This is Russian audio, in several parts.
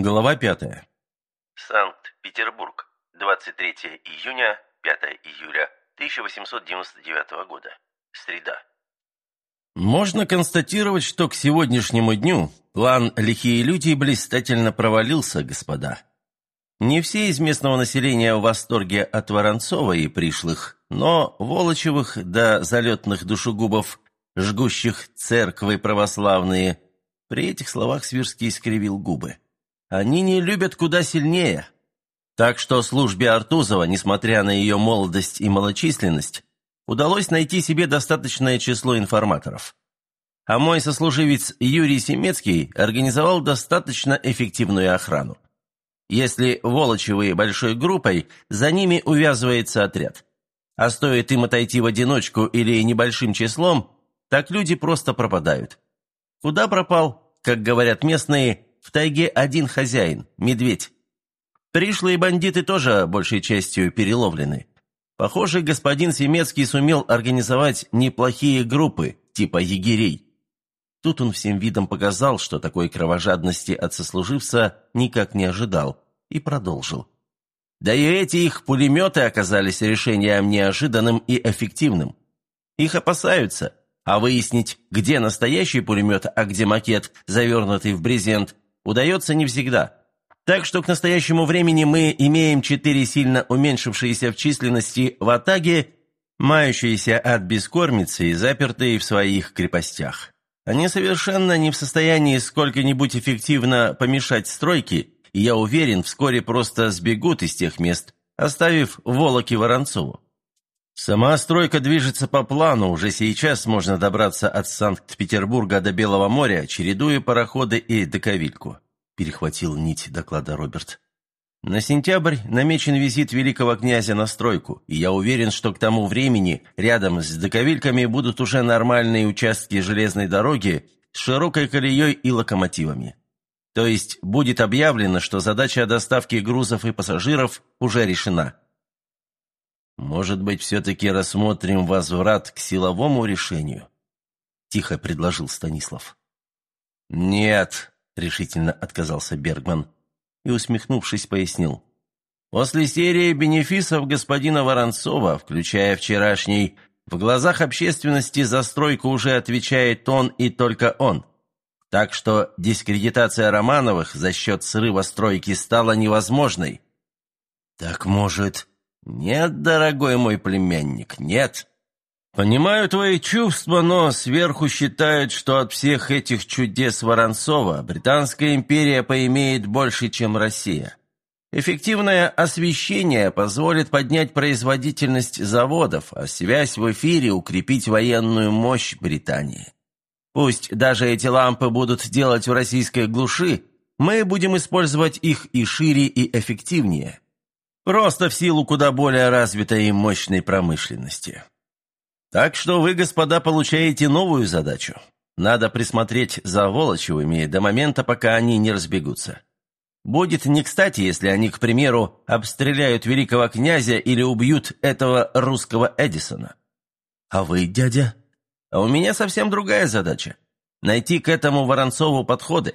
Глава пятая. Санкт-Петербург, 23 июня, 5 июля 1899 года. Среда. Можно констатировать, что к сегодняшнему дню план «Лихие люди» блистательно провалился, господа. Не все из местного населения в восторге от Воронцова и пришлых, но Волочевых до залетных душегубов, жгущих церквы православные, при этих словах Свирский искривил губы. Они не любят куда сильнее. Так что службе Артузова, несмотря на ее молодость и малочисленность, удалось найти себе достаточное число информаторов. А мой сослуживец Юрий Семецкий организовал достаточно эффективную охрану. Если Волочевые большой группой, за ними увязывается отряд. А стоит им отойти в одиночку или небольшим числом, так люди просто пропадают. Куда пропал, как говорят местные, в тайге один хозяин – медведь. Пришлые бандиты тоже большей частью переловлены. Похоже, господин Семецкий сумел организовать неплохие группы, типа егерей. Тут он всем видом показал, что такой кровожадности от сослуживца никак не ожидал, и продолжил. Да и эти их пулеметы оказались решением неожиданным и эффективным. Их опасаются, а выяснить, где настоящий пулемет, а где макет, завернутый в брезент, удается не всегда. Так что к настоящему времени мы имеем четыре сильно уменьшившиеся в численности в Атаге, мающиеся от бескормицы и запертые в своих крепостях. Они совершенно не в состоянии сколько-нибудь эффективно помешать стройке, и я уверен, вскоре просто сбегут из тех мест, оставив Волоки Воронцову. Сама стройка движется по плану, уже сейчас можно добраться от Санкт-Петербурга до Белого моря, чередуя пароходы и доковильку. Перехватил нить доклада Роберт. На сентябрь намечен визит великого князя на стройку, и я уверен, что к тому времени рядом с доковильками будут уже нормальные участки железной дороги с широкой колеей и локомотивами. То есть будет объявлено, что задача доставки грузов и пассажиров уже решена. «Может быть, все-таки рассмотрим возврат к силовому решению?» – тихо предложил Станислав. «Нет», – решительно отказался Бергман и, усмехнувшись, пояснил. «После серии бенефисов господина Воронцова, включая вчерашний, в глазах общественности за стройку уже отвечает он и только он. Так что дискредитация Романовых за счет срыва стройки стала невозможной». «Так, может, «Нет, дорогой мой племянник, нет. Понимаю твои чувства, но сверху считают, что от всех этих чудес Воронцова Британская империя поимеет больше, чем Россия. Эффективное освещение позволит поднять производительность заводов, а связь в эфире укрепить военную мощь Британии. Пусть даже эти лампы будут делать в российской глуши, мы будем использовать их и шире, и эффективнее». Просто в силу куда более развитой и мощной промышленности. Так что вы, господа, получаете новую задачу. Надо присмотреть за Волочевыми до момента, пока они не разбегутся. Будет не кстати, если они, к примеру, обстреляют великого князя или убьют этого русского Эдисона. А вы, дядя? А у меня совсем другая задача. Найти к этому Воронцову подходы.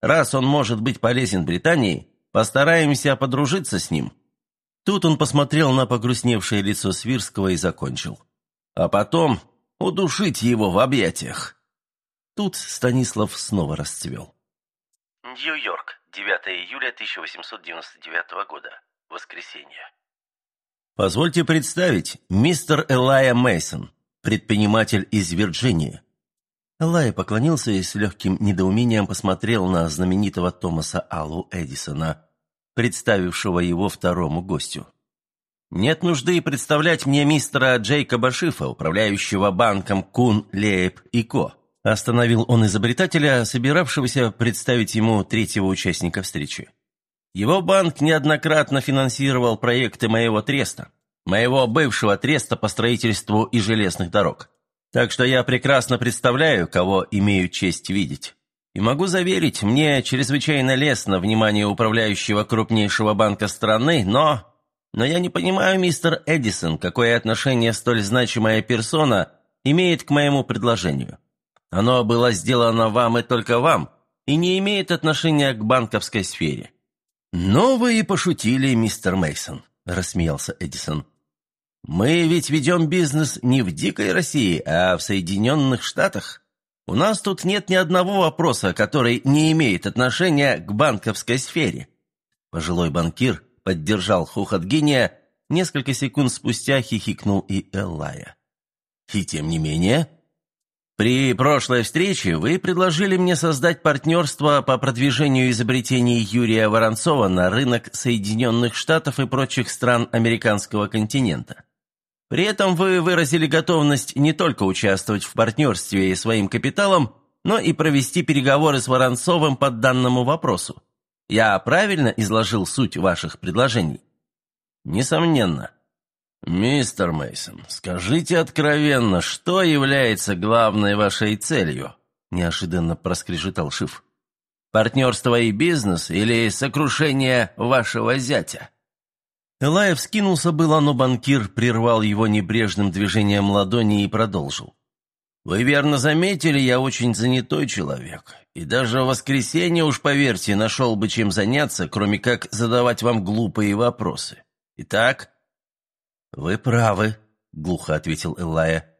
Раз он может быть полезен Британии, постараемся подружиться с ним. Тут он посмотрел на погрустневшее лицо Свирского и закончил. А потом удушить его в объятиях. Тут Станислав снова расцвел. Нью-Йорк, 9 июля 1899 года. Воскресенье. Позвольте представить, мистер Элайя Мейсон, предприниматель из Вирджинии. Элайя поклонился и с легким недоумением посмотрел на знаменитого Томаса Аллу Эдисона, представившего его второму гостю. «Нет нужды представлять мне мистера Джейкоба Шифа, управляющего банком Кун, Лейб и Ко», остановил он изобретателя, собиравшегося представить ему третьего участника встречи. «Его банк неоднократно финансировал проекты моего треста, моего бывшего треста по строительству и железных дорог. Так что я прекрасно представляю, кого имею честь видеть». И могу заверить, мне чрезвычайно лестно внимание управляющего крупнейшего банка страны, но... Но я не понимаю, мистер Эдисон, какое отношение столь значимая персона имеет к моему предложению. Оно было сделано вам и только вам, и не имеет отношения к банковской сфере. «Но вы и пошутили, мистер Мейсон, рассмеялся Эдисон. «Мы ведь ведем бизнес не в дикой России, а в Соединенных Штатах. У нас тут нет ни одного вопроса, который не имеет отношения к банковской сфере». Пожилой банкир поддержал хохот несколько секунд спустя хихикнул и Эллая. «И тем не менее...» При прошлой встрече вы предложили мне создать партнерство по продвижению изобретений Юрия Воронцова на рынок Соединенных Штатов и прочих стран американского континента. При этом вы выразили готовность не только участвовать в партнерстве своим капиталом, но и провести переговоры с Воронцовым по данному вопросу. Я правильно изложил суть ваших предложений? Несомненно. «Мистер Мейсон, скажите откровенно, что является главной вашей целью?» неожиданно проскрежетал Шиф. «Партнерство и бизнес или сокрушение вашего зятя?» Элаев скинулся было, но банкир прервал его небрежным движением ладони и продолжил. «Вы верно заметили, я очень занятой человек, и даже в воскресенье, уж поверьте, нашел бы чем заняться, кроме как задавать вам глупые вопросы. Итак, «Вы правы», — глухо ответил Эллая.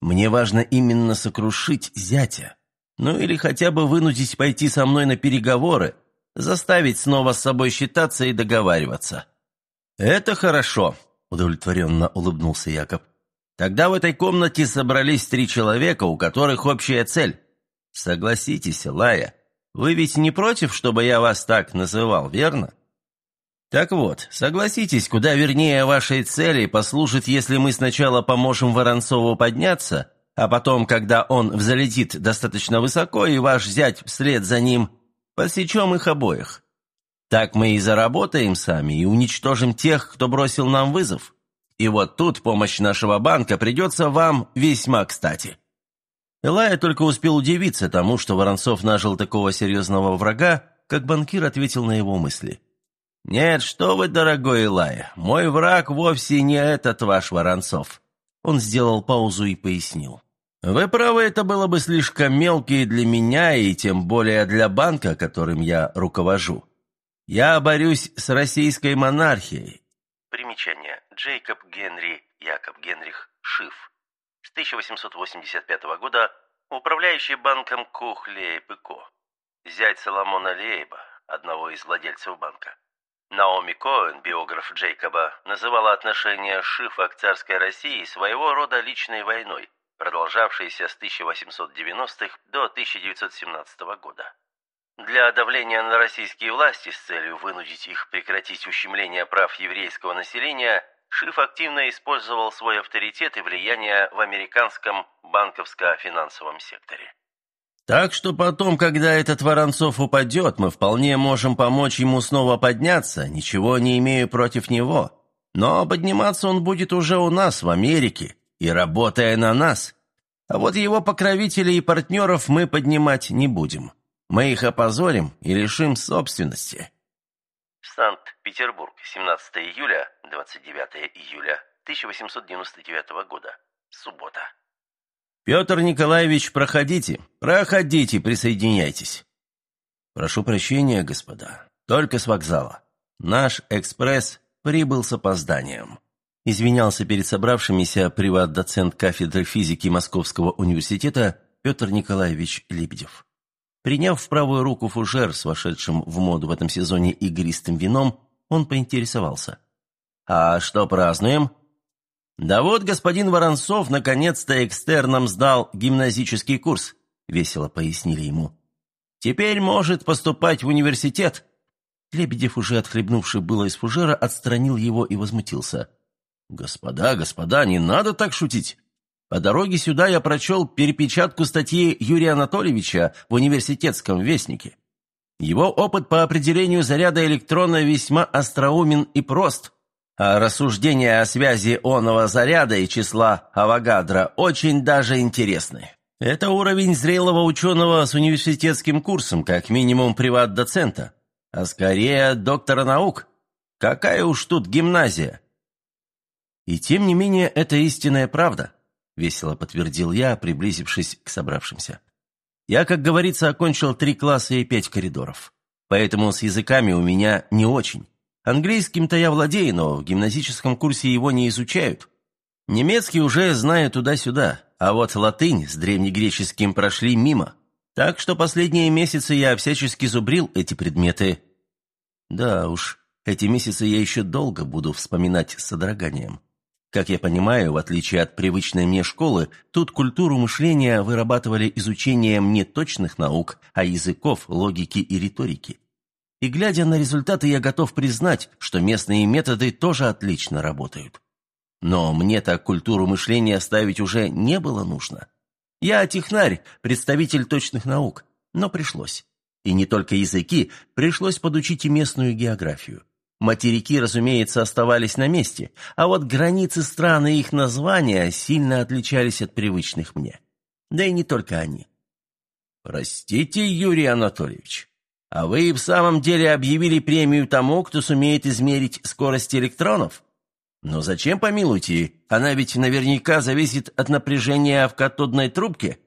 «Мне важно именно сокрушить зятя. Ну или хотя бы вынудить пойти со мной на переговоры, заставить снова с собой считаться и договариваться». «Это хорошо», — удовлетворенно улыбнулся Якоб. «Тогда в этой комнате собрались три человека, у которых общая цель. Согласитесь, Лая, вы ведь не против, чтобы я вас так называл, верно?» Так вот, согласитесь, куда вернее вашей цели послужит, если мы сначала поможем Воронцову подняться, а потом, когда он взлетит достаточно высоко, и ваш зять вслед за ним, посечем их обоих. Так мы и заработаем сами, и уничтожим тех, кто бросил нам вызов. И вот тут помощь нашего банка придется вам весьма кстати». Элая только успел удивиться тому, что Воронцов нажил такого серьезного врага, как банкир ответил на его мысли. «Нет, что вы, дорогой Илай, мой враг вовсе не этот ваш Воронцов». Он сделал паузу и пояснил. «Вы правы, это было бы слишком мелко и для меня, и тем более для банка, которым я руковожу. Я борюсь с российской монархией». Примечание. Джейкоб Генри Якоб Генрих Шиф. С 1885 года управляющий банком Кухлееб и Ко. Зять Соломона Лейба, одного из владельцев банка. Наоми Коэн, биограф Джейкоба, называла отношения Шифа к царской России своего рода личной войной, продолжавшейся с 1890-х до 1917 года. Для давления на российские власти с целью вынудить их прекратить ущемление прав еврейского населения, Шиф активно использовал свой авторитет и влияние в американском банковско-финансовом секторе. Так что потом, когда этот Воронцов упадет, мы вполне можем помочь ему снова подняться, ничего не имею против него. Но подниматься он будет уже у нас, в Америке, и работая на нас. А вот его покровителей и партнеров мы поднимать не будем. Мы их опозорим и лишим собственности. Санкт-Петербург, 17 июля, 29 июля 1899 года. Суббота. «Петр Николаевич, проходите, проходите, присоединяйтесь». «Прошу прощения, господа, только с вокзала. Наш экспресс прибыл с опозданием». Извинялся перед собравшимися приват-доцент кафедры физики Московского университета Петр Николаевич Лебедев. Приняв в правую руку фужер с вошедшим в моду в этом сезоне игристым вином, он поинтересовался. «А что празднуем?» «Да вот господин Воронцов наконец-то экстерном сдал гимназический курс», — весело пояснили ему. «Теперь может поступать в университет». Лебедев, уже отхлебнувший было из фужера, отстранил его и возмутился. «Господа, господа, не надо так шутить. По дороге сюда я прочел перепечатку статьи Юрия Анатольевича в университетском вестнике. Его опыт по определению заряда электрона весьма остроумен и прост» а рассуждения о связи оного заряда и числа Авогадро очень даже интересны. Это уровень зрелого ученого с университетским курсом, как минимум приват-доцента, а скорее доктора наук. Какая уж тут гимназия. И тем не менее, это истинная правда, весело подтвердил я, приблизившись к собравшимся. Я, как говорится, окончил три класса и пять коридоров. Поэтому с языками у меня не очень. Английским-то я владею, но в гимназическом курсе его не изучают. Немецкий уже знаю туда-сюда, а вот латынь с древнегреческим прошли мимо. Так что последние месяцы я всячески зубрил эти предметы. Да уж, эти месяцы я еще долго буду вспоминать с содроганием. Как я понимаю, в отличие от привычной мне школы, тут культуру мышления вырабатывали изучением не точных наук, а языков, логики и риторики. И глядя на результаты, я готов признать, что местные методы тоже отлично работают. Но мне так культуру мышления ставить уже не было нужно. Я технарь, представитель точных наук, но пришлось. И не только языки, пришлось подучить и местную географию. Материки, разумеется, оставались на месте, а вот границы стран и их названия сильно отличались от привычных мне. Да и не только они. «Простите, Юрий Анатольевич, а вы в самом деле объявили премию тому, кто сумеет измерить скорость электронов? Но зачем, помилуйте, она ведь наверняка зависит от напряжения в катодной трубке?»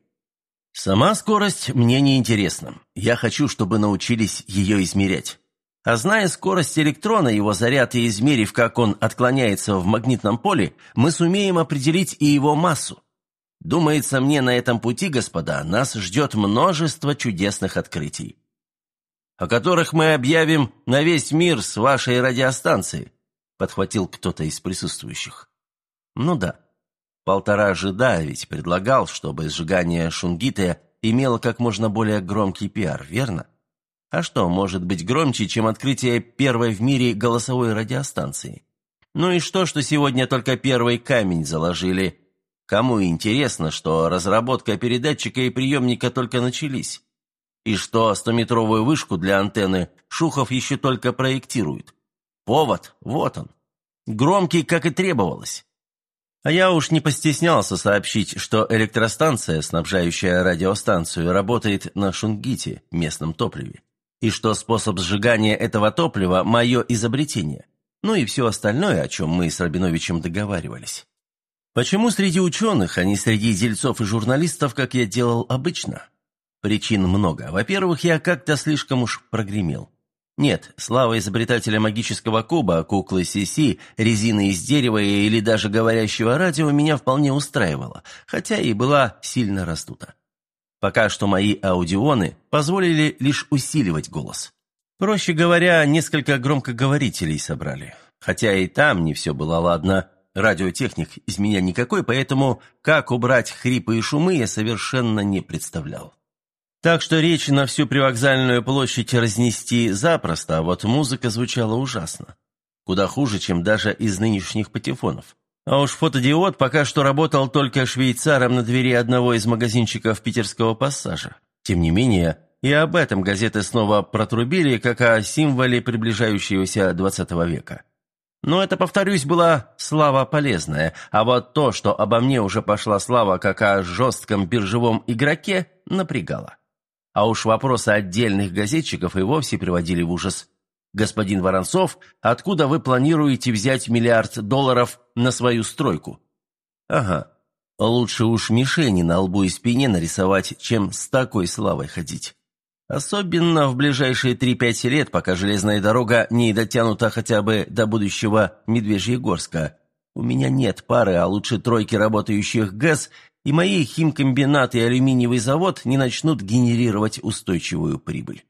«Сама скорость мне не интересна. Я хочу, чтобы научились ее измерять. А зная скорость электрона, его заряд и измерив, как он отклоняется в магнитном поле, мы сумеем определить и его массу. Думается мне, на этом пути, господа, нас ждет множество чудесных открытий, о которых мы объявим на весь мир с вашей радиостанции, подхватил кто-то из присутствующих. Ну да, полтора жида ведь предлагал, чтобы сжигание шунгита имело как можно более громкий пиар, верно? А что может быть громче, чем открытие первой в мире голосовой радиостанции? Ну и что, что сегодня только первый камень заложили? Кому интересно, что разработка передатчика и приемника только начались? И что стометровую вышку для антенны Шухов еще только проектирует? Повод, вот он. Громкий, как и требовалось. А я уж не постеснялся сообщить, что электростанция, снабжающая радиостанцию, работает на шунгите, местном топливе и что способ сжигания этого топлива – мое изобретение, ну и все остальное, о чем мы с Рабиновичем договаривались. Почему среди ученых, а не среди дельцов и журналистов, как я делал обычно? Причин много. Во-первых, я как-то слишком уж прогремел. Нет, слава изобретателя магического куба, куклы Сиси, резины из дерева или даже говорящего радио меня вполне устраивала, хотя и была сильно раздута. Пока что мои аудионы позволили лишь усиливать голос. Проще говоря, несколько громкоговорителей собрали. Хотя и там не все было ладно. Радиотехник из меня никакой, поэтому как убрать хрипы и шумы я совершенно не представлял. Так что речь на всю привокзальную площадь разнести запросто, а вот музыка звучала ужасно. Куда хуже, чем даже из нынешних патефонов. А уж фотодиод пока что работал только швейцаром на двери одного из магазинчиков питерского пассажа. Тем не менее, и об этом газеты снова протрубили, как о символе приближающегося XX века. Но это, повторюсь, была слава полезная, а вот то, что обо мне уже пошла слава как о жестком биржевом игроке, напрягало. А уж вопросы отдельных газетчиков и вовсе приводили в ужас. «Господин Воронцов, откуда вы планируете взять миллиард долларов на свою стройку?» «Ага, лучше уж мишени на лбу и спине нарисовать, чем с такой славой ходить. Особенно в ближайшие 3-5 лет, пока железная дорога не дотянута хотя бы до будущего Медвежьегорска. У меня нет пары, а лучше тройки работающих ГЭС, и мои химкомбинат и алюминиевый завод не начнут генерировать устойчивую прибыль.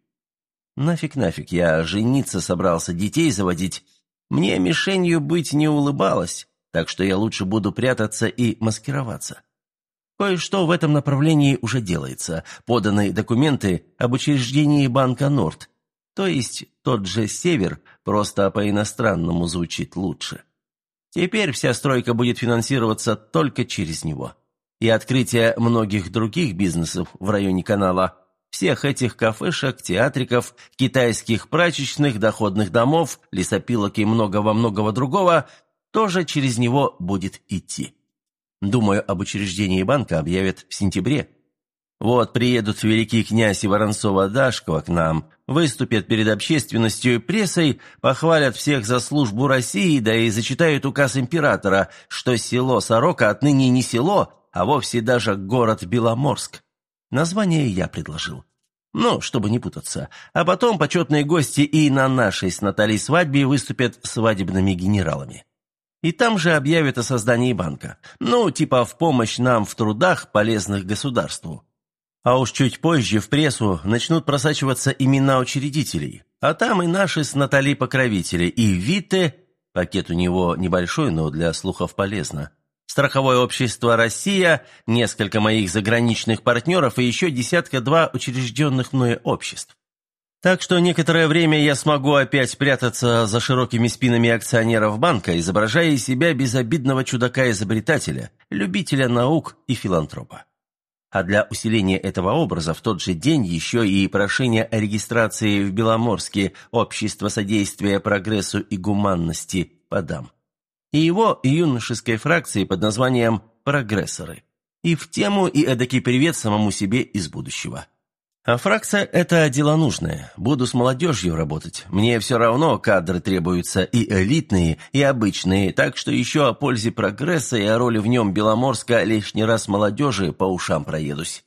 Нафиг, нафиг, я жениться собрался, детей заводить. Мне мишенью быть не улыбалось, так что я лучше буду прятаться и маскироваться. Кое-что в этом направлении уже делается. Поданы документы об учреждении банка «Норд». То есть тот же «Север», просто по-иностранному звучит лучше. Теперь вся стройка будет финансироваться только через него. И открытие многих других бизнесов в районе канала – всех этих кафешек, театриков, китайских прачечных, доходных домов, лесопилок и многого-многого другого тоже через него будет идти. Думаю, об учреждении банка объявят в сентябре. Вот приедут великий князь и Воронцова-Дашкова к нам, выступят перед общественностью и прессой, похвалят всех за службу России, да и зачитают указ императора, что село Сорока отныне не село, а вовсе даже город Беломорск. Название я предложил. Ну, чтобы не путаться. А потом почетные гости и на нашей с Натальей свадьбе выступят свадебными генералами. И там же объявят о создании банка. Ну, типа в помощь нам в трудах, полезных государству. А уж чуть позже в прессу начнут просачиваться имена учредителей. А там и наши с Натальей покровители, и Вите, пакет у него небольшой, но для слухов полезно, страховое общество «Россия», несколько моих заграничных партнеров и еще десятка-два учрежденных мною обществ. Так что некоторое время я смогу опять прятаться за широкими спинами акционеров банка, изображая из себя безобидного чудака-изобретателя, любителя наук и филантропа. А для усиления этого образа в тот же день еще и прошение о регистрации в Беломорске Общества содействия прогрессу и гуманности подам и его юношеской фракции под названием «Прогрессоры». И в тему, и эдакий привет самому себе из будущего. А фракция – это дело нужное. Буду с молодежью работать. Мне все равно кадры требуются и элитные, и обычные, так что еще о пользе прогресса и о роли в нем Беломорска лишний раз молодежи по ушам проедусь.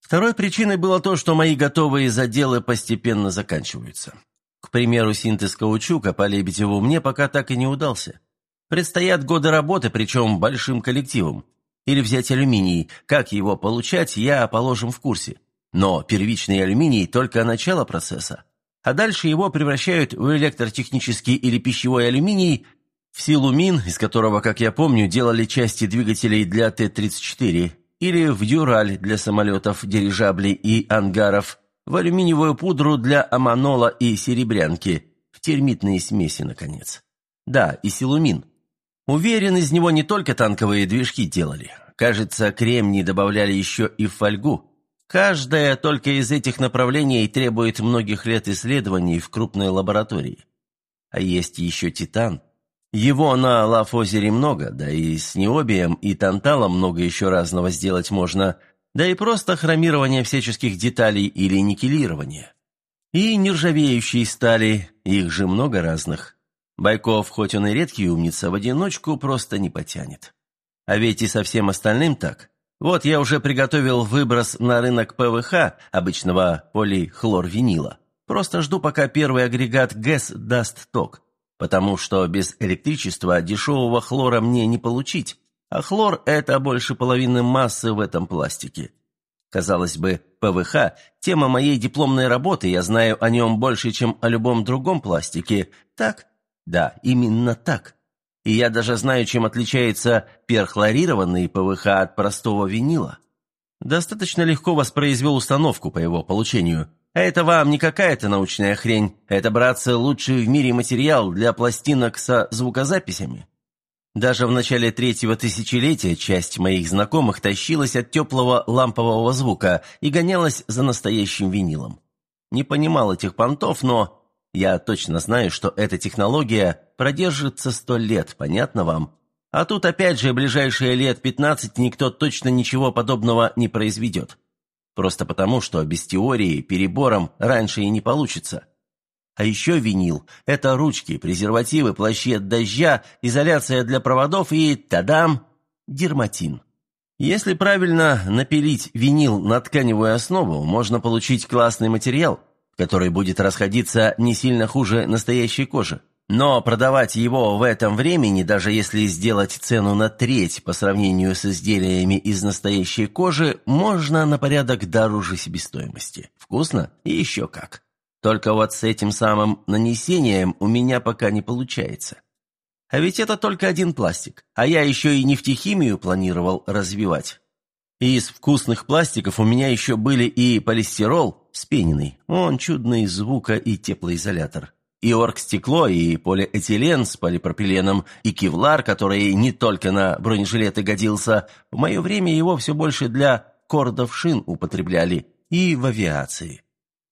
Второй причиной было то, что мои готовые заделы постепенно заканчиваются. К примеру, синтез каучука по Лебедеву мне пока так и не удался. Предстоят годы работы, причем большим коллективом. Или взять алюминий, как его получать, я, положим, в курсе. Но первичный алюминий – только начало процесса. А дальше его превращают в электротехнический или пищевой алюминий, в силумин, из которого, как я помню, делали части двигателей для Т-34, или в дюраль для самолетов, дирижаблей и ангаров, в алюминиевую пудру для аманола и серебрянки, в термитные смеси, наконец. Да, и силумин – Уверен, из него не только танковые движки делали. Кажется, кремний добавляли еще и фольгу. Каждое только из этих направлений требует многих лет исследований в крупной лаборатории. А есть еще титан. Его на Лафозере много, да и с необием и танталом много еще разного сделать можно, да и просто хромирование всяческих деталей или никелирование. И нержавеющие стали, их же много разных. Байков, хоть он и редкий умница, в одиночку просто не потянет. А ведь и со всем остальным так. Вот я уже приготовил выброс на рынок ПВХ, обычного полихлорвинила. Просто жду, пока первый агрегат ГЭС даст ток. Потому что без электричества дешевого хлора мне не получить. А хлор – это больше половины массы в этом пластике. Казалось бы, ПВХ – тема моей дипломной работы, я знаю о нем больше, чем о любом другом пластике. Так, да, именно так. И я даже знаю, чем отличается перхлорированный ПВХ от простого винила. Достаточно легко воспроизвел установку по его получению. А это вам не какая-то научная хрень. Это, братцы, лучший в мире материал для пластинок со звукозаписями. Даже в начале третьего тысячелетия часть моих знакомых тащилась от теплого лампового звука и гонялась за настоящим винилом. Не понимал этих понтов, но я точно знаю, что эта технология продержится сто лет, понятно вам? А тут опять же ближайшие лет пятнадцать никто точно ничего подобного не произведет. Просто потому, что без теории перебором раньше и не получится. А еще винил – это ручки, презервативы, плащи от дождя, изоляция для проводов и, тадам, дерматин. Если правильно напилить винил на тканевую основу, можно получить классный материал, который будет расходиться не сильно хуже настоящей кожи. Но продавать его в этом времени, даже если сделать цену на треть по сравнению с изделиями из настоящей кожи, можно на порядок дороже себестоимости. Вкусно? И еще как. Только вот с этим самым нанесением у меня пока не получается. А ведь это только один пластик, а я еще и нефтехимию планировал развивать. Из вкусных пластиков у меня еще были и полистирол спененный, он чудный звука- и теплоизолятор, и оргстекло, и полиэтилен с полипропиленом, и кевлар, который не только на бронежилеты годился, в мое время его все больше для кордов шин употребляли, и в авиации.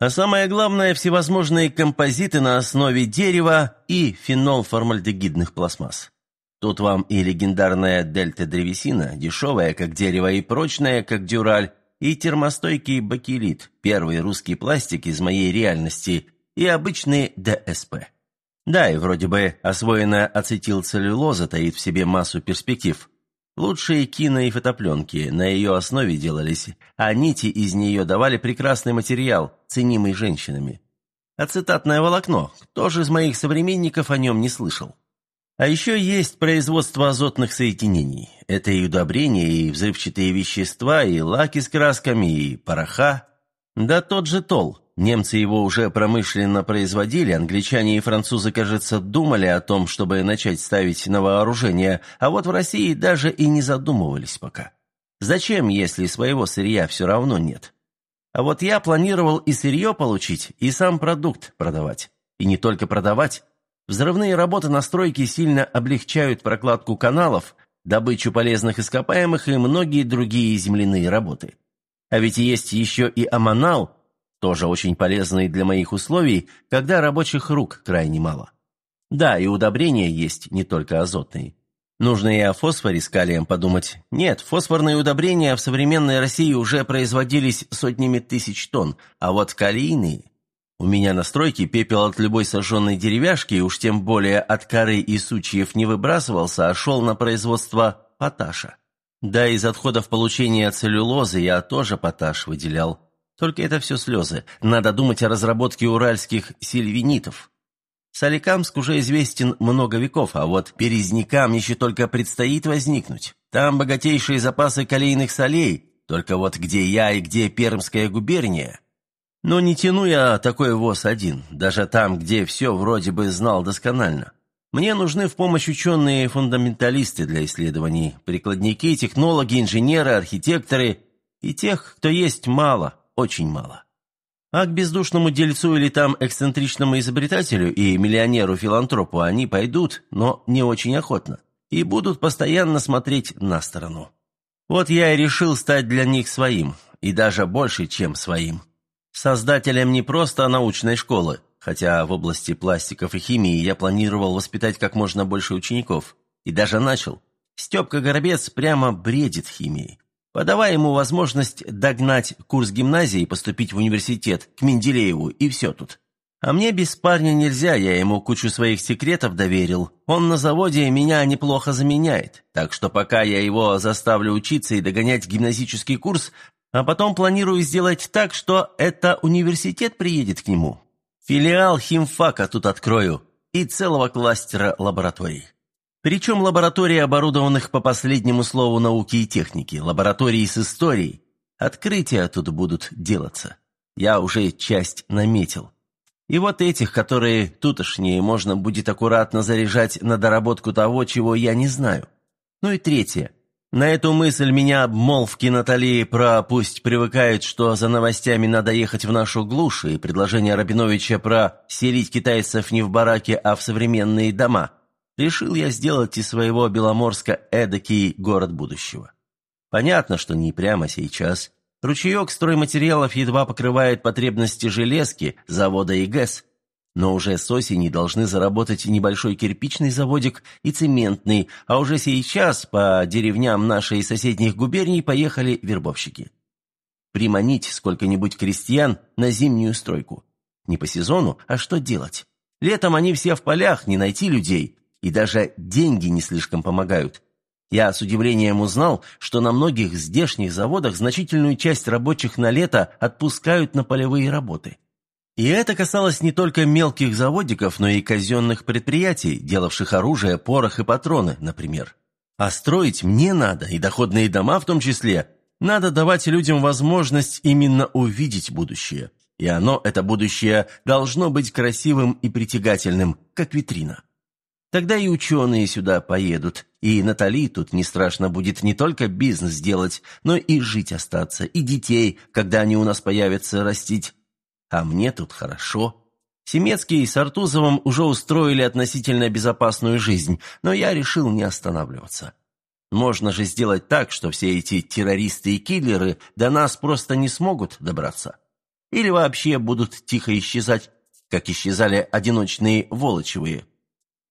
А самое главное, всевозможные композиты на основе дерева и фенол-формальдегидных пластмасс. Тут вам и легендарная дельта-древесина, дешевая, как дерево, и прочная, как дюраль, и термостойкий бакелит, первый русский пластик из моей реальности, и обычный ДСП. Да, и вроде бы освоенная ацетилцеллюлоза таит в себе массу перспектив. Лучшие кино и фотопленки на ее основе делались, а нити из нее давали прекрасный материал, ценимый женщинами. А цитатное волокно, кто же из моих современников о нем не слышал? А еще есть производство азотных соединений. Это и удобрения, и взрывчатые вещества, и лаки с красками, и пороха. Да тот же тол. Немцы его уже промышленно производили, англичане и французы, кажется, думали о том, чтобы начать ставить на вооружение, а вот в России даже и не задумывались пока. Зачем, если своего сырья все равно нет? А вот я планировал и сырье получить, и сам продукт продавать. И не только продавать, Взрывные работы на стройке сильно облегчают прокладку каналов, добычу полезных ископаемых и многие другие земляные работы. А ведь есть еще и аманал, тоже очень полезный для моих условий, когда рабочих рук крайне мало. Да, и удобрения есть, не только азотные. Нужно и о фосфоре с калием подумать. Нет, фосфорные удобрения в современной России уже производились сотнями тысяч тонн, а вот калийные у меня на стройке пепел от любой сожженной деревяшки, уж тем более от коры и сучьев, не выбрасывался, а шел на производство поташа. Да, из отходов получения целлюлозы я тоже поташ выделял. Только это все слезы. Надо думать о разработке уральских сильвинитов. Соликамск уже известен много веков, а вот Березнякам еще только предстоит возникнуть. Там богатейшие запасы калийных солей, только вот где я и где Пермская губерния, но не тяну я такой ВОЗ один, даже там, где все вроде бы знал досконально. Мне нужны в помощь ученые-фундаменталисты для исследований, прикладники, технологи, инженеры, архитекторы и тех, кто есть мало, очень мало. А к бездушному дельцу или там эксцентричному изобретателю и миллионеру-филантропу они пойдут, но не очень охотно, и будут постоянно смотреть на сторону. Вот я и решил стать для них своим, и даже больше, чем своим. Создателем не просто научной школы, хотя в области пластиков и химии я планировал воспитать как можно больше учеников. И даже начал. Степка Горобец прямо бредит химией. Подавай ему возможность догнать курс гимназии и поступить в университет, к Менделееву, и все тут. А мне без парня нельзя, я ему кучу своих секретов доверил. Он на заводе меня неплохо заменяет. Так что пока я его заставлю учиться и догонять гимназический курс, а потом планирую сделать так, что это университет приедет к нему. Филиал химфака тут открою и целого кластера лабораторий. Причем лаборатории, оборудованных по последнему слову науки и техники, лаборатории с историей. Открытия тут будут делаться. Я уже часть наметил. И вот этих, которые тутошние, можно будет аккуратно заряжать на доработку того, чего я не знаю. Ну и третье. На эту мысль меня обмолвки Натальи про «пусть привыкает, что за новостями надо ехать в нашу глушь» и предложение Рабиновича про «селить китайцев не в бараке, а в современные дома» решил я сделать из своего Беломорска эдакий город будущего. Понятно, что не прямо сейчас. Ручеек стройматериалов едва покрывает потребности железки, завода и ГЭС. Но уже с осени должны заработать небольшой кирпичный заводик и цементный, а уже сейчас по деревням нашей соседних губерний поехали вербовщики. Приманить сколько-нибудь крестьян на зимнюю стройку. Не по сезону, а что делать? Летом они все в полях, не найти людей, и даже деньги не слишком помогают. Я с удивлением узнал, что на многих здешних заводах значительную часть рабочих на лето отпускают на полевые работы. И это касалось не только мелких заводиков, но и казенных предприятий, делавших оружие, порох и патроны, например. А строить мне надо, и доходные дома в том числе. Надо давать людям возможность именно увидеть будущее. И оно, это будущее, должно быть красивым и притягательным, как витрина. Тогда и ученые сюда поедут, и Натали тут не страшно будет не только бизнес делать, но и жить остаться, и детей, когда они у нас появятся, растить. А мне тут хорошо. Семецкий с Артузовым уже устроили относительно безопасную жизнь, но я решил не останавливаться. Можно же сделать так, что все эти террористы и киллеры до нас просто не смогут добраться. Или вообще будут тихо исчезать, как исчезали одиночные волочевые.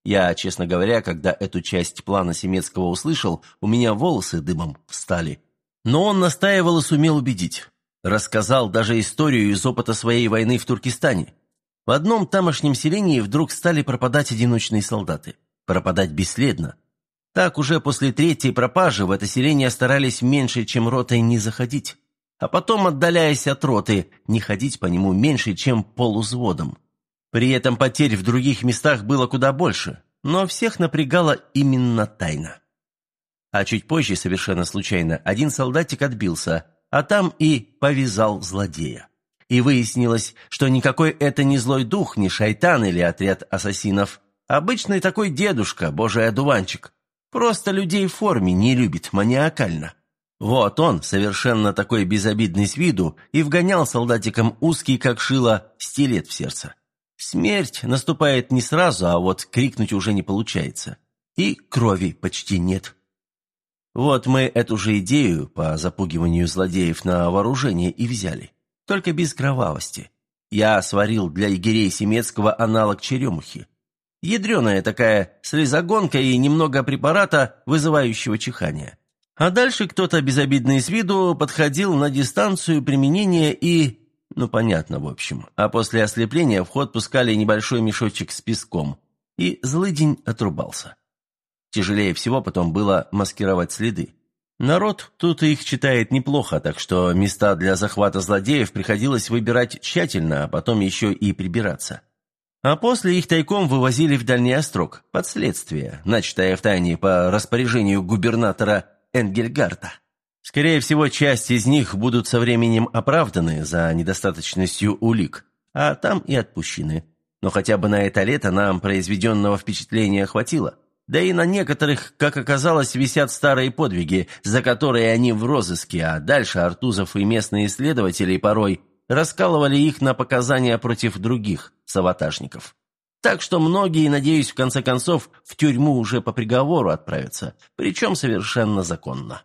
Я, честно говоря, когда эту часть плана Семецкого услышал, у меня волосы дымом встали. Но он настаивал и сумел убедить. Рассказал даже историю из опыта своей войны в Туркестане. В одном тамошнем селении вдруг стали пропадать одиночные солдаты. Пропадать бесследно. Так уже после третьей пропажи в это селение старались меньше, чем ротой не заходить. А потом, отдаляясь от роты, не ходить по нему меньше, чем полузводом. При этом потерь в других местах было куда больше, но всех напрягала именно тайна. А чуть позже, совершенно случайно, один солдатик отбился, а там и повязал злодея. И выяснилось, что никакой это не злой дух, не шайтан или отряд ассасинов. Обычный такой дедушка, божий одуванчик. Просто людей в форме не любит маниакально. Вот он, совершенно такой безобидный с виду, и вгонял солдатикам узкий, как шило, стилет в сердце. Смерть наступает не сразу, а вот крикнуть уже не получается. И крови почти нет. Вот мы эту же идею по запугиванию злодеев на вооружение и взяли. Только без кровавости. Я сварил для егерей Семецкого аналог черемухи. Ядреная такая слезогонка и немного препарата, вызывающего чихание. А дальше кто-то безобидный с виду подходил на дистанцию применения и... Ну, понятно, в общем. А после ослепления в ход пускали небольшой мешочек с песком. И злыдень отрубался. Тяжелее всего потом было маскировать следы. Народ тут их читает неплохо, так что места для захвата злодеев приходилось выбирать тщательно, а потом еще и прибираться. А после их тайком вывозили в Дальний Острог, под следствие, начатое в тайне по распоряжению губернатора Энгельгарта. Скорее всего, часть из них будут со временем оправданы за недостаточностью улик, а там и отпущены. Но хотя бы на это лето нам произведенного впечатления хватило. Да и на некоторых, как оказалось, висят старые подвиги, за которые они в розыске, а дальше Артузов и местные исследователи порой раскалывали их на показания против других саботажников. Так что многие, надеюсь, в конце концов, в тюрьму уже по приговору отправятся, причем совершенно законно.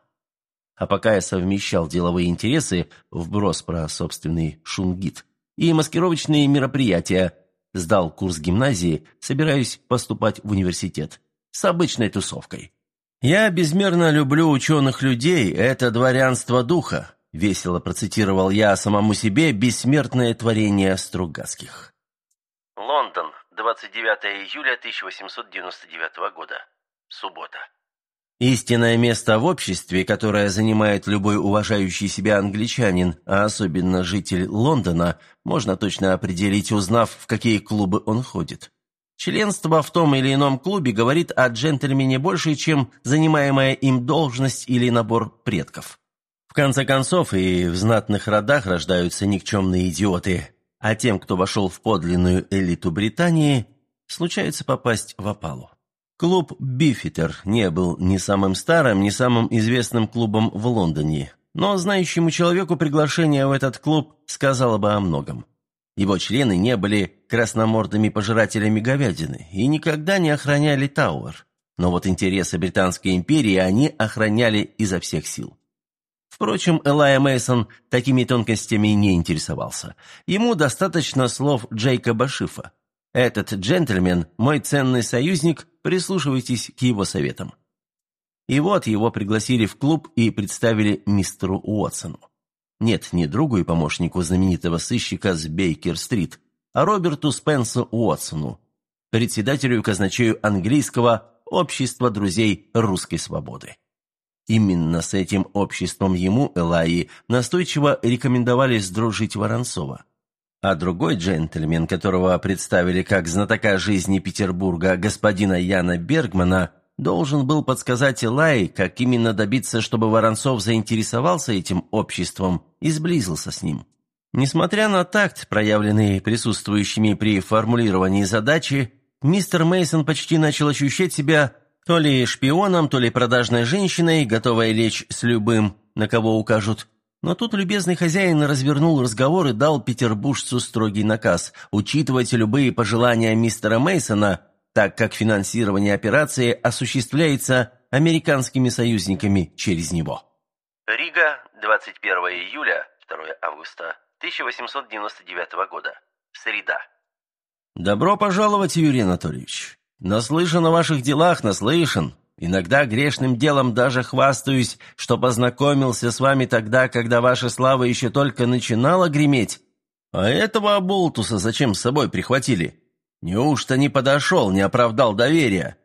А пока я совмещал деловые интересы, вброс про собственный шунгит, и маскировочные мероприятия, сдал курс гимназии, собираюсь поступать в университет с обычной тусовкой. «Я безмерно люблю ученых людей, это дворянство духа», — весело процитировал я самому себе бессмертное творение Стругацких. Лондон, 29 июля 1899 года. Суббота. Истинное место в обществе, которое занимает любой уважающий себя англичанин, а особенно житель Лондона, можно точно определить, узнав, в какие клубы он ходит. Членство в том или ином клубе говорит о джентльмене больше, чем занимаемая им должность или набор предков. В конце концов, и в знатных родах рождаются никчемные идиоты, а тем, кто вошел в подлинную элиту Британии, случается попасть в опалу. Клуб «Бифитер» не был ни самым старым, ни самым известным клубом в Лондоне, но знающему человеку приглашение в этот клуб сказало бы о многом. Его члены не были красномордыми пожирателями говядины и никогда не охраняли Тауэр. Но вот интересы Британской империи они охраняли изо всех сил. Впрочем, Элайя Мейсон такими тонкостями не интересовался. Ему достаточно слов Джейкоба Шифа. «Этот джентльмен – мой ценный союзник, прислушивайтесь к его советам». И вот его пригласили в клуб и представили мистеру Уотсону. Нет, не другу и помощнику знаменитого сыщика с Бейкер-стрит, а Роберту Спенсу Уотсону, председателю и казначею английского общества друзей русской свободы. Именно с этим обществом ему, Элайи, настойчиво рекомендовали сдружить Воронцова. А другой джентльмен, которого представили как знатока жизни Петербурга господина Яна Бергмана, должен был подсказать Элай, как именно добиться, чтобы Воронцов заинтересовался этим обществом и сблизился с ним. Несмотря на такт, проявленный присутствующими при формулировании задачи, мистер Мейсон почти начал ощущать себя то ли шпионом, то ли продажной женщиной, готовой лечь с любым, на кого укажут. Но тут любезный хозяин развернул разговор и дал петербуржцу строгий наказ учитывать любые пожелания мистера Мейсона так как финансирование операции осуществляется американскими союзниками через него. Рига, 21 июля, 2 августа 1899 года. Среда. Добро пожаловать, Юрий Анатольевич. Наслышан о ваших делах, наслышан. Иногда грешным делом даже хвастаюсь, что познакомился с вами тогда, когда ваша слава еще только начинала греметь. А этого оболтуса зачем с собой прихватили? Неужто не подошел, не оправдал доверия?»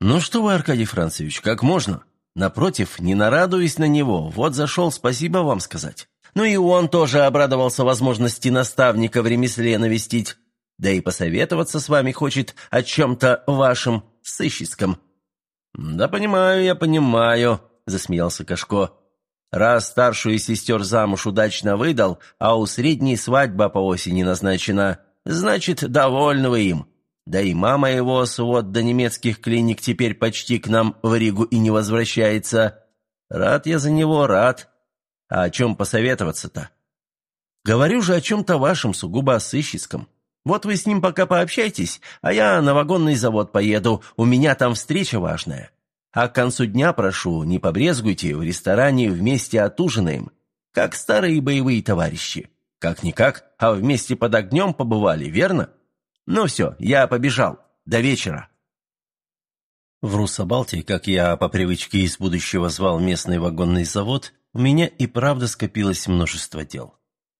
«Ну что вы, Аркадий Францевич, как можно? Напротив, не нарадуясь на него, вот зашел спасибо вам сказать. Ну и он тоже обрадовался возможности наставника в ремесле навестить, да и посоветоваться с вами хочет о чем-то вашем сыщеском». «Да понимаю я, понимаю», — засмеялся Кашко. «Раз старшую сестер замуж удачно выдал, а у средней свадьба по осени назначена, значит, довольны вы им. Да и мама его, свод до немецких клиник, теперь почти к нам в Ригу и не возвращается. Рад я за него, рад. А о чем посоветоваться-то? Говорю же о чем-то вашем, сугубо сыщеском. Вот вы с ним пока пообщайтесь, а я на вагонный завод поеду, у меня там встреча важная. А к концу дня, прошу, не побрезгуйте, в ресторане вместе отужинаем, как старые боевые товарищи. Как-никак, а вместе под огнем побывали, верно? Ну все, я побежал. До вечера. В Руссобалте, как я по привычке из будущего звал местный вагонный завод, у меня и правда скопилось множество дел.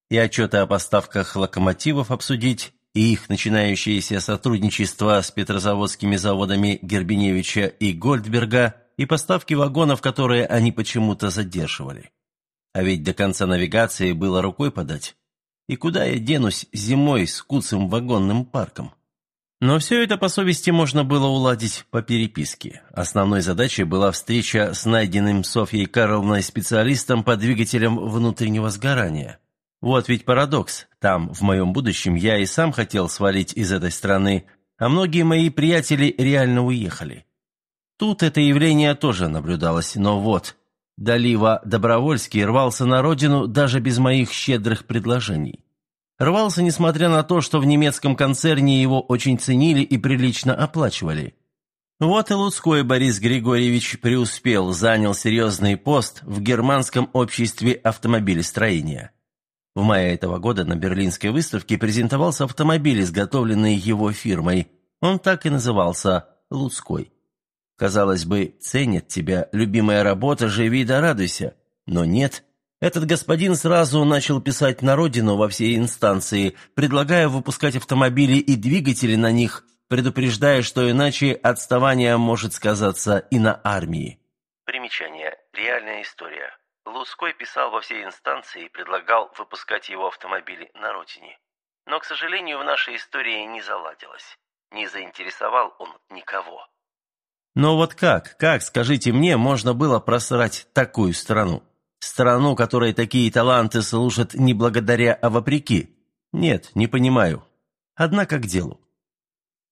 И отчеты о поставках локомотивов обсудить, и их начинающееся сотрудничество с петрозаводскими заводами Гербеневича и Гольдберга, и поставки вагонов, которые они почему-то задерживали. А ведь до конца навигации было рукой подать. И куда я денусь зимой с куцым вагонным парком? Но все это по совести можно было уладить по переписке. Основной задачей была встреча с найденным Софьей Карловной специалистом по двигателям внутреннего сгорания. Вот ведь парадокс. Там, в моем будущем, я и сам хотел свалить из этой страны, а многие мои приятели реально уехали. Тут это явление тоже наблюдалось, но вот, Далива Добровольский рвался на родину даже без моих щедрых предложений. Рвался, несмотря на то, что в немецком концерне его очень ценили и прилично оплачивали. Вот и Луцкой Борис Григорьевич преуспел, занял серьезный пост в германском обществе автомобилестроения. В мае этого года на Берлинской выставке презентовался автомобиль, изготовленный его фирмой. Он так и назывался «Луцкой». Казалось бы, ценят тебя, любимая работа, живи да радуйся. Но нет. Этот господин сразу начал писать на родину во все инстанции, предлагая выпускать автомобили и двигатели на них, предупреждая, что иначе отставание может сказаться и на армии. Примечание. Реальная история. Луской писал во все инстанции и предлагал выпускать его автомобили на родине. Но, к сожалению, в нашей истории не заладилось. Не заинтересовал он никого. Но вот как, как, скажите мне, можно было просрать такую страну? Страну, которой такие таланты служат не благодаря, а вопреки? Нет, не понимаю. Однако к делу.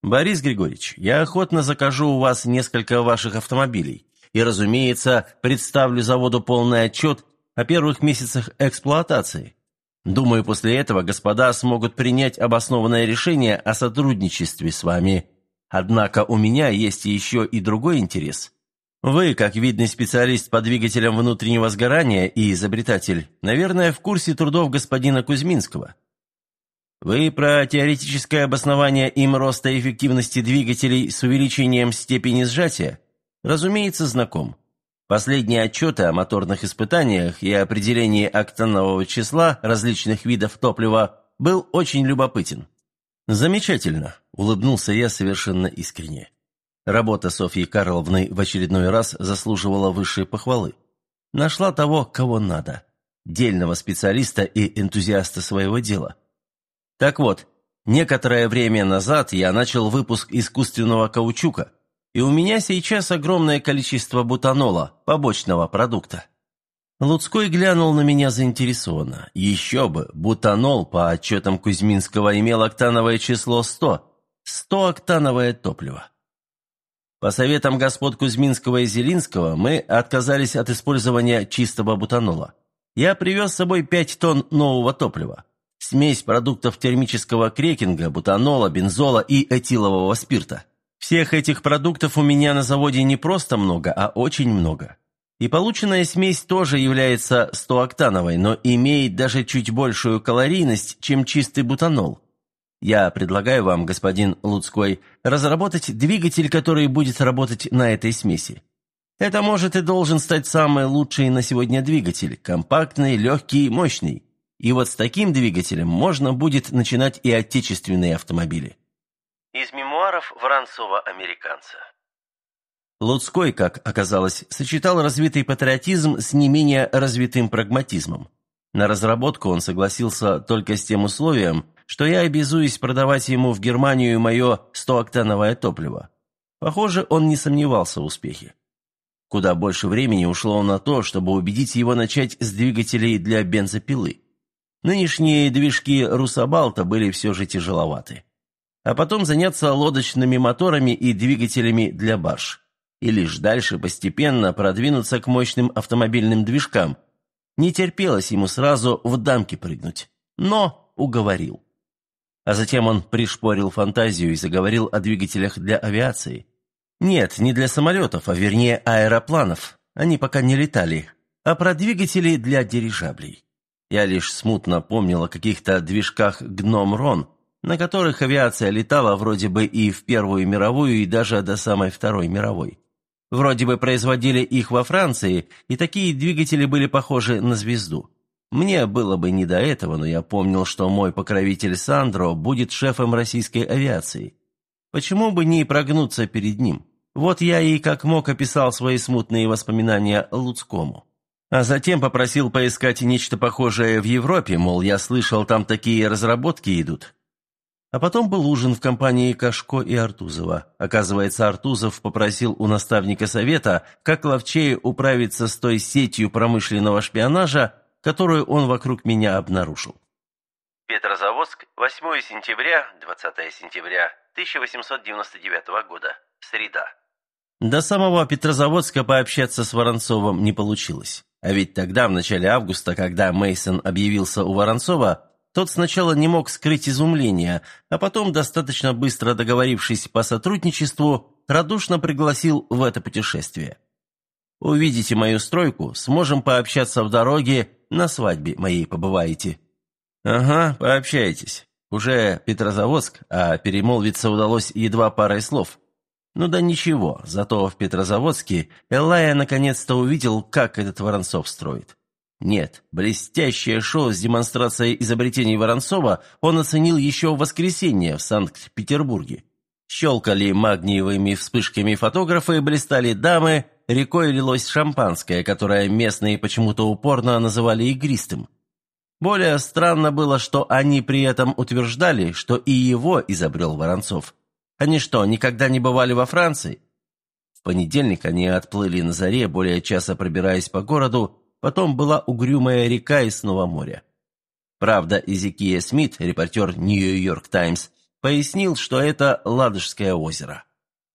Борис Григорьевич, я охотно закажу у вас несколько ваших автомобилей. И, разумеется, представлю заводу полный отчет о первых месяцах эксплуатации. Думаю, после этого господа смогут принять обоснованное решение о сотрудничестве с вами Однако у меня есть еще и другой интерес. Вы, как видный специалист по двигателям внутреннего сгорания и изобретатель, наверное, в курсе трудов господина Кузьминского. Вы про теоретическое обоснование им роста эффективности двигателей с увеличением степени сжатия, разумеется, знаком. Последние отчеты о моторных испытаниях и определении октанового числа различных видов топлива был очень любопытен. «Замечательно», — улыбнулся я совершенно искренне. Работа Софьи Карловны в очередной раз заслуживала высшей похвалы. Нашла того, кого надо. Дельного специалиста и энтузиаста своего дела. Так вот, некоторое время назад я начал выпуск искусственного каучука, и у меня сейчас огромное количество бутанола, побочного продукта. Луцкой глянул на меня заинтересованно. Еще бы, бутанол, по отчетам Кузьминского, имел октановое число 100. 100-октановое топливо. По советам господ Кузьминского и Зелинского мы отказались от использования чистого бутанола. Я привез с собой 5 тонн нового топлива. Смесь продуктов термического крекинга, бутанола, бензола и этилового спирта. Всех этих продуктов у меня на заводе не просто много, а очень много. И полученная смесь тоже является 100-октановой, но имеет даже чуть большую калорийность, чем чистый бутанол. Я предлагаю вам, господин Луцкой, разработать двигатель, который будет работать на этой смеси. Это может и должен стать самый лучший на сегодня двигатель, компактный, легкий, мощный. И вот с таким двигателем можно будет начинать и отечественные автомобили. Из мемуаров Воронцова-американца. Луцкой, как оказалось, сочетал развитый патриотизм с не менее развитым прагматизмом. На разработку он согласился только с тем условием, что я обязуюсь продавать ему в Германию мое 100-октановое топливо. Похоже, он не сомневался в успехе. Куда больше времени ушло на то, чтобы убедить его начать с двигателей для бензопилы. Нынешние движки «Русабалта» были все же тяжеловаты. А потом заняться лодочными моторами и двигателями для барж. И лишь дальше постепенно продвинуться к мощным автомобильным движкам. Не терпелось ему сразу в дамки прыгнуть. Но уговорил. А затем он пришпорил фантазию и заговорил о двигателях для авиации. Нет, не для самолетов, а вернее аэропланов. Они пока не летали. А про двигатели для дирижаблей. Я лишь смутно помнил о каких-то движках «Гном-Рон», на которых авиация летала вроде бы и в Первую мировую, и даже до самой Второй мировой. Вроде бы производили их во Франции, и такие двигатели были похожи на звезду. Мне было бы не до этого, но я помнил, что мой покровитель Сандро будет шефом российской авиации. Почему бы не прогнуться перед ним? Вот я и как мог описал свои смутные воспоминания Луцкому. А затем попросил поискать нечто похожее в Европе, мол, я слышал, там такие разработки идут. А потом был ужин в компании Кашко и Артузова. Оказывается, Артузов попросил у наставника совета, как ловчее управиться с той сетью промышленного шпионажа, которую он вокруг меня обнаружил. Петрозаводск, 8 сентября, 20 сентября 1899 года. Среда. До самого Петрозаводска пообщаться с Воронцовым не получилось. А ведь тогда, в начале августа, когда Мейсон объявился у Воронцова, тот сначала не мог скрыть изумления, а потом, достаточно быстро договорившись по сотрудничеству, радушно пригласил в это путешествие. «Увидите мою стройку, сможем пообщаться в дороге, на свадьбе моей побываете». «Ага, пообщайтесь. Уже Петрозаводск, а перемолвиться удалось едва парой слов. Ну да ничего, зато в Петрозаводске Элая наконец-то увидел, как этот Воронцов строит. Нет, блестящее шоу с демонстрацией изобретений Воронцова он оценил еще в воскресенье в Санкт-Петербурге. Щелкали магниевыми вспышками фотографы, блистали дамы, рекой лилось шампанское, которое местные почему-то упорно называли игристым. Более странно было, что они при этом утверждали, что и его изобрел Воронцов – они что, никогда не бывали во Франции? В понедельник они отплыли на заре, более часа пробираясь по городу, потом была угрюмая река и снова море. Правда, Изикия Смит, репортер «Нью-Йорк Таймс», пояснил, что это Ладожское озеро.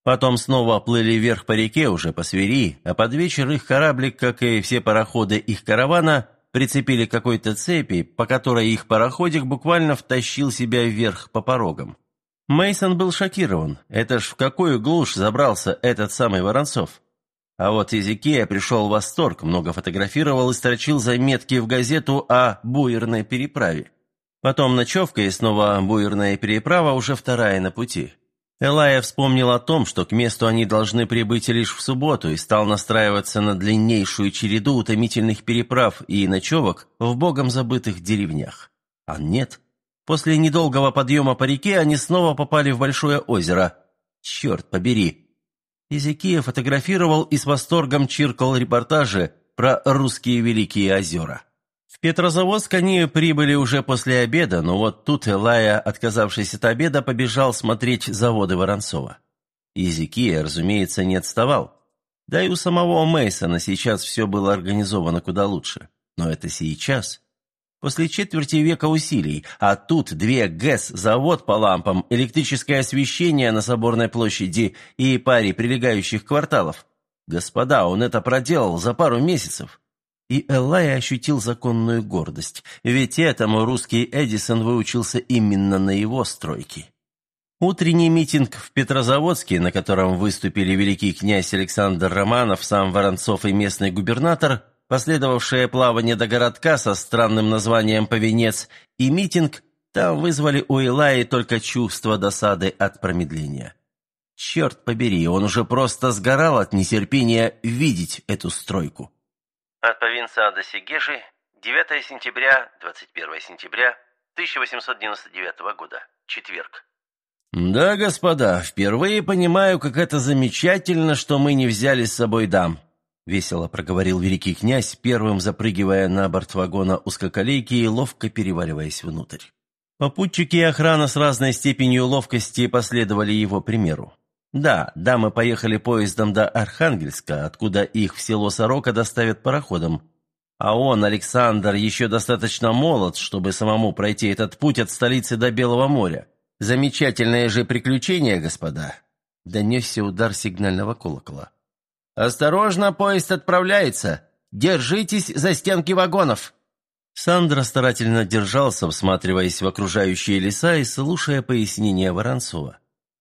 Потом снова плыли вверх по реке, уже по свири, а под вечер их кораблик, как и все пароходы их каравана, прицепили к какой-то цепи, по которой их пароходик буквально втащил себя вверх по порогам. Мейсон был шокирован. Это ж в какую глушь забрался этот самый Воронцов. А вот Изикея пришел в восторг, много фотографировал и строчил заметки в газету о буерной переправе. Потом ночевка и снова буерная переправа, уже вторая на пути. Элая вспомнил о том, что к месту они должны прибыть лишь в субботу, и стал настраиваться на длиннейшую череду утомительных переправ и ночевок в богом забытых деревнях. А нет, После недолгого подъема по реке они снова попали в большое озеро. Черт побери! Изикия фотографировал и с восторгом чиркал репортажи про русские великие озера. В Петрозаводск они прибыли уже после обеда, но вот тут Элая, отказавшись от обеда, побежал смотреть заводы Воронцова. Изикия, разумеется, не отставал. Да и у самого Мейсона сейчас все было организовано куда лучше. Но это сейчас. После четверти века усилий, а тут две ГЭС, завод по лампам, электрическое освещение на Соборной площади и паре прилегающих кварталов. Господа, он это проделал за пару месяцев. И Эллай ощутил законную гордость, ведь этому русский Эдисон выучился именно на его стройке. Утренний митинг в Петрозаводске, на котором выступили великий князь Александр Романов, сам Воронцов и местный губернатор – Последовавшее плавание до городка со странным названием «Повенец» и митинг там вызвали у Илаи только чувство досады от промедления. Черт побери, он уже просто сгорал от нетерпения видеть эту стройку. От Повинца до Сигежи, 9 сентября, 21 сентября 1899 года, четверг. «Да, господа, впервые понимаю, как это замечательно, что мы не взяли с собой дам», — весело проговорил великий князь, первым запрыгивая на борт вагона узкоколейки и ловко переваливаясь внутрь. Попутчики и охрана с разной степенью ловкости последовали его примеру. Да, дамы поехали поездом до Архангельска, откуда их в село Сорока доставят пароходом. А он, Александр, еще достаточно молод, чтобы самому пройти этот путь от столицы до Белого моря. Замечательное же приключение, господа!» Донесся удар сигнального колокола. «Осторожно, поезд отправляется! Держитесь за стенки вагонов!» Сандра старательно держался, всматриваясь в окружающие леса и слушая пояснения Воронцова.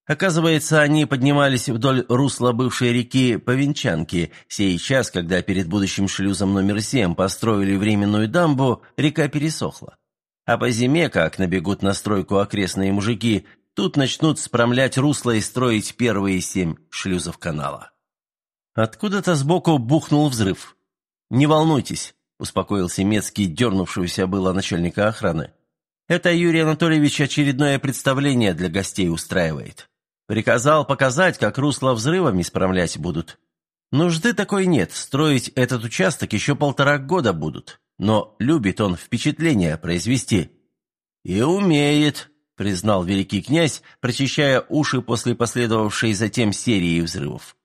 Оказывается, они поднимались вдоль русла бывшей реки Повенчанки. Сейчас, когда перед будущим шлюзом номер семь построили временную дамбу, река пересохла. А по зиме, как набегут на стройку окрестные мужики, тут начнут спромлять русло и строить первые семь шлюзов канала. Откуда-то сбоку бухнул взрыв. «Не волнуйтесь», — успокоился Мецкий, дернувшегося было начальника охраны. «Это Юрий Анатольевич очередное представление для гостей устраивает. Приказал показать, как русло взрывами справлять будут. Нужды такой нет, строить этот участок еще полтора года будут но любит он впечатление произвести». «И умеет», — признал великий князь, прочищая уши после последовавшей затем серии взрывов.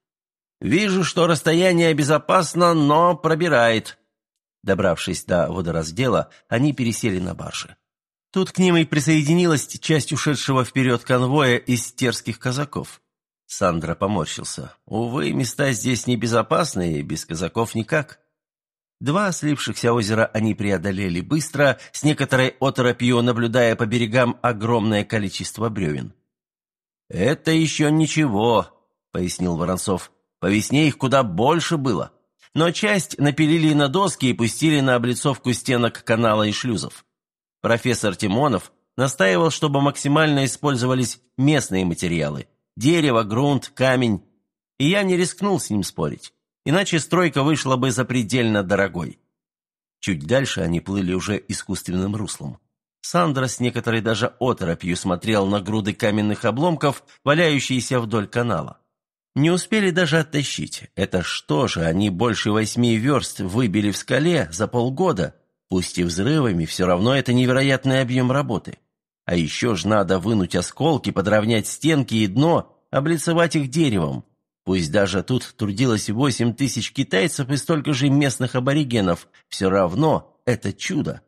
«Вижу, что расстояние безопасно, но пробирает». Добравшись до водораздела, они пересели на баржи. Тут к ним и присоединилась часть ушедшего вперед конвоя из терских казаков. Сандра поморщился. «Увы, места здесь небезопасные, без казаков никак». Два слившихся озера они преодолели быстро, с некоторой оторопью наблюдая по берегам огромное количество бревен. «Это еще ничего», — пояснил Воронцов. «По весне их куда больше было. Но часть напилили на доски и пустили на облицовку стенок канала и шлюзов. Профессор Тимонов настаивал, чтобы максимально использовались местные материалы – дерево, грунт, камень. И я не рискнул с ним спорить иначе стройка вышла бы запредельно дорогой. Чуть дальше они плыли уже искусственным руслом. Сандра с некоторой даже оторопью смотрел на груды каменных обломков, валяющиеся вдоль канала. Не успели даже оттащить. Это что же, они больше восьми верст выбили в скале за полгода? Пусть и взрывами, все равно это невероятный объем работы. А еще ж надо вынуть осколки, подровнять стенки и дно, облицевать их деревом. Пусть даже тут трудилось восемь тысяч китайцев и столько же местных аборигенов, все равно это чудо.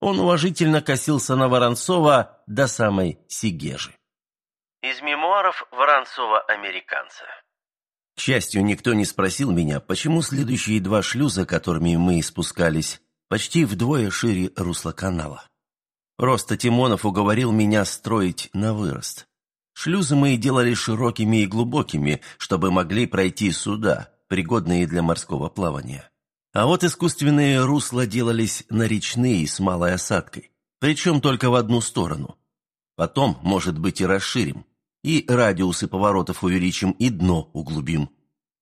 Он уважительно косился на Воронцова до самой Сигежи. Из мемуаров Воронцова-американца. К счастью, никто не спросил меня, почему следующие два шлюза, которыми мы спускались, почти вдвое шире русла канала. Просто Тимонов уговорил меня строить на вырост. Шлюзы мы делали широкими и глубокими, чтобы могли пройти суда, пригодные для морского плавания. А вот искусственные русла делались на речные с малой осадкой, причем только в одну сторону. Потом, может быть, и расширим, и радиусы поворотов увеличим, и дно углубим.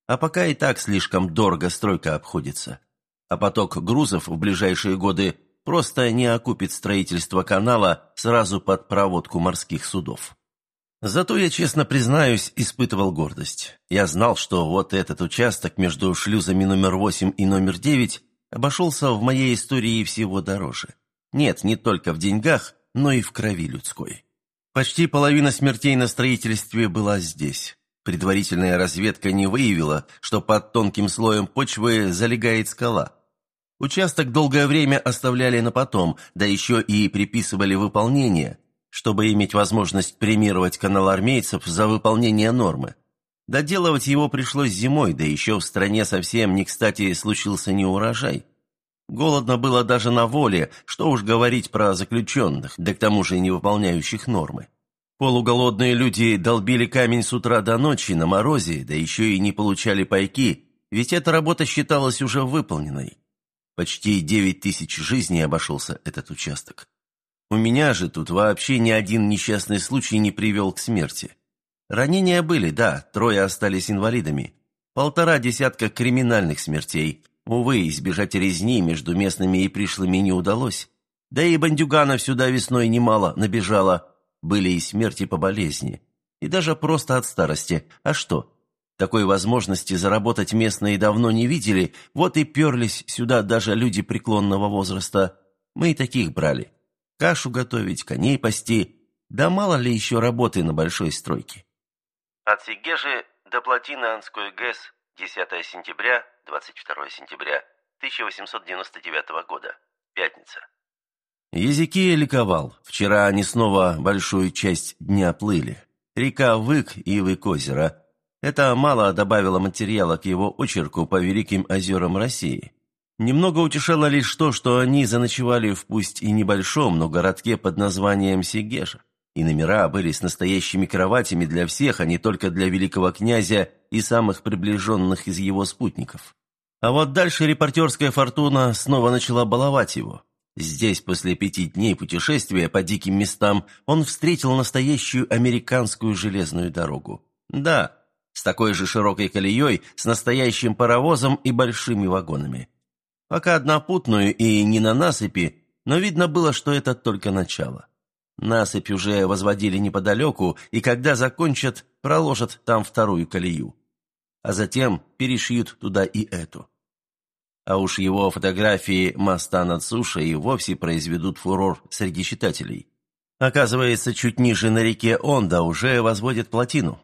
А пока и так слишком дорого стройка обходится. А поток грузов в ближайшие годы просто не окупит строительство канала сразу под проводку морских судов. Зато я, честно признаюсь, испытывал гордость. Я знал, что вот этот участок между шлюзами номер 8 и номер 9 обошелся в моей истории всего дороже. Нет, не только в деньгах, но и в крови людской. Почти половина смертей на строительстве была здесь. Предварительная разведка не выявила, что под тонким слоем почвы залегает скала. Участок долгое время оставляли на потом, да еще и приписывали выполнение, чтобы иметь возможность премировать каналармейцев за выполнение нормы. Доделывать его пришлось зимой, да еще в стране совсем не кстати случился неурожай. Голодно было даже на воле, что уж говорить про заключенных, да к тому же не выполняющих нормы. Полуголодные люди долбили камень с утра до ночи на морозе, да еще и не получали пайки, ведь эта работа считалась уже выполненной. Почти девять тысяч жизней обошелся этот участок. У меня же тут вообще ни один несчастный случай не привел к смерти. Ранения были, да, трое остались инвалидами. Полтора десятка криминальных смертей. Увы, избежать резни между местными и пришлыми не удалось. Да и бандюганов сюда весной немало набежало. были и смерти по болезни, и даже просто от старости. А что? Такой возможности заработать местные давно не видели, вот и перлись сюда даже люди преклонного возраста. Мы и таких брали. Кашу готовить, коней пасти, да мало ли еще работы на большой стройке. От Сигежи до плотины Анской ГЭС 10 сентября, 22 сентября 1899 года. Пятница. Языки ликовал. Вчера они снова большую часть дня плыли. Река Вык и Вык-озеро. Это мало добавило материала к его очерку по Великим озерам России. Немного утешало лишь то, что они заночевали в пусть и небольшом, но городке под названием Сегежа. И номера были с настоящими кроватями для всех, а не только для великого князя и самых приближенных из его спутников. А вот дальше репортерская фортуна снова начала баловать его. Здесь, после пяти дней путешествия по диким местам, он встретил настоящую американскую железную дорогу. Да, с такой же широкой колеей, с настоящим паровозом и большими вагонами. Пока однопутную и не на насыпи, но видно было, что это только начало. Насыпь уже возводили неподалеку, и когда закончат, проложат там вторую колею. А затем перешьют туда и эту. А уж его фотографии моста над сушей вовсе произведут фурор среди читателей. Оказывается, чуть ниже на реке Онда уже возводят плотину.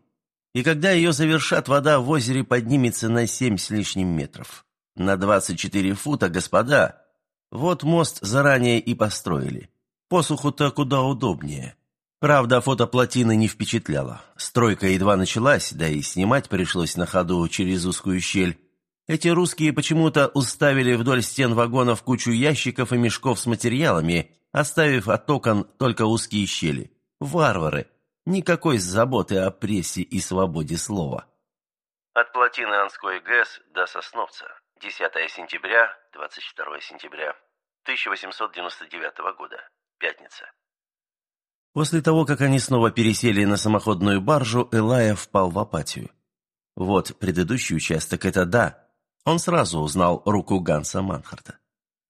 И когда ее завершат, вода в озере поднимется на семь с лишним метров. На 24 фута, господа. Вот мост заранее и построили. Посуху-то куда удобнее. Правда, фото плотины не впечатляло. Стройка едва началась, да и снимать пришлось на ходу через узкую щель. Эти русские почему-то уставили вдоль стен вагонов кучу ящиков и мешков с материалами, оставив от окон только узкие щели. Варвары! Никакой заботы о прессе и свободе слова. От плотины Анской ГЭС до Сосновца. 10 сентября, 22 сентября 1899 года. Пятница. После того, как они снова пересели на самоходную баржу, Элая впал в апатию. Вот предыдущий участок – это да, он сразу узнал руку Ганса Манхарта.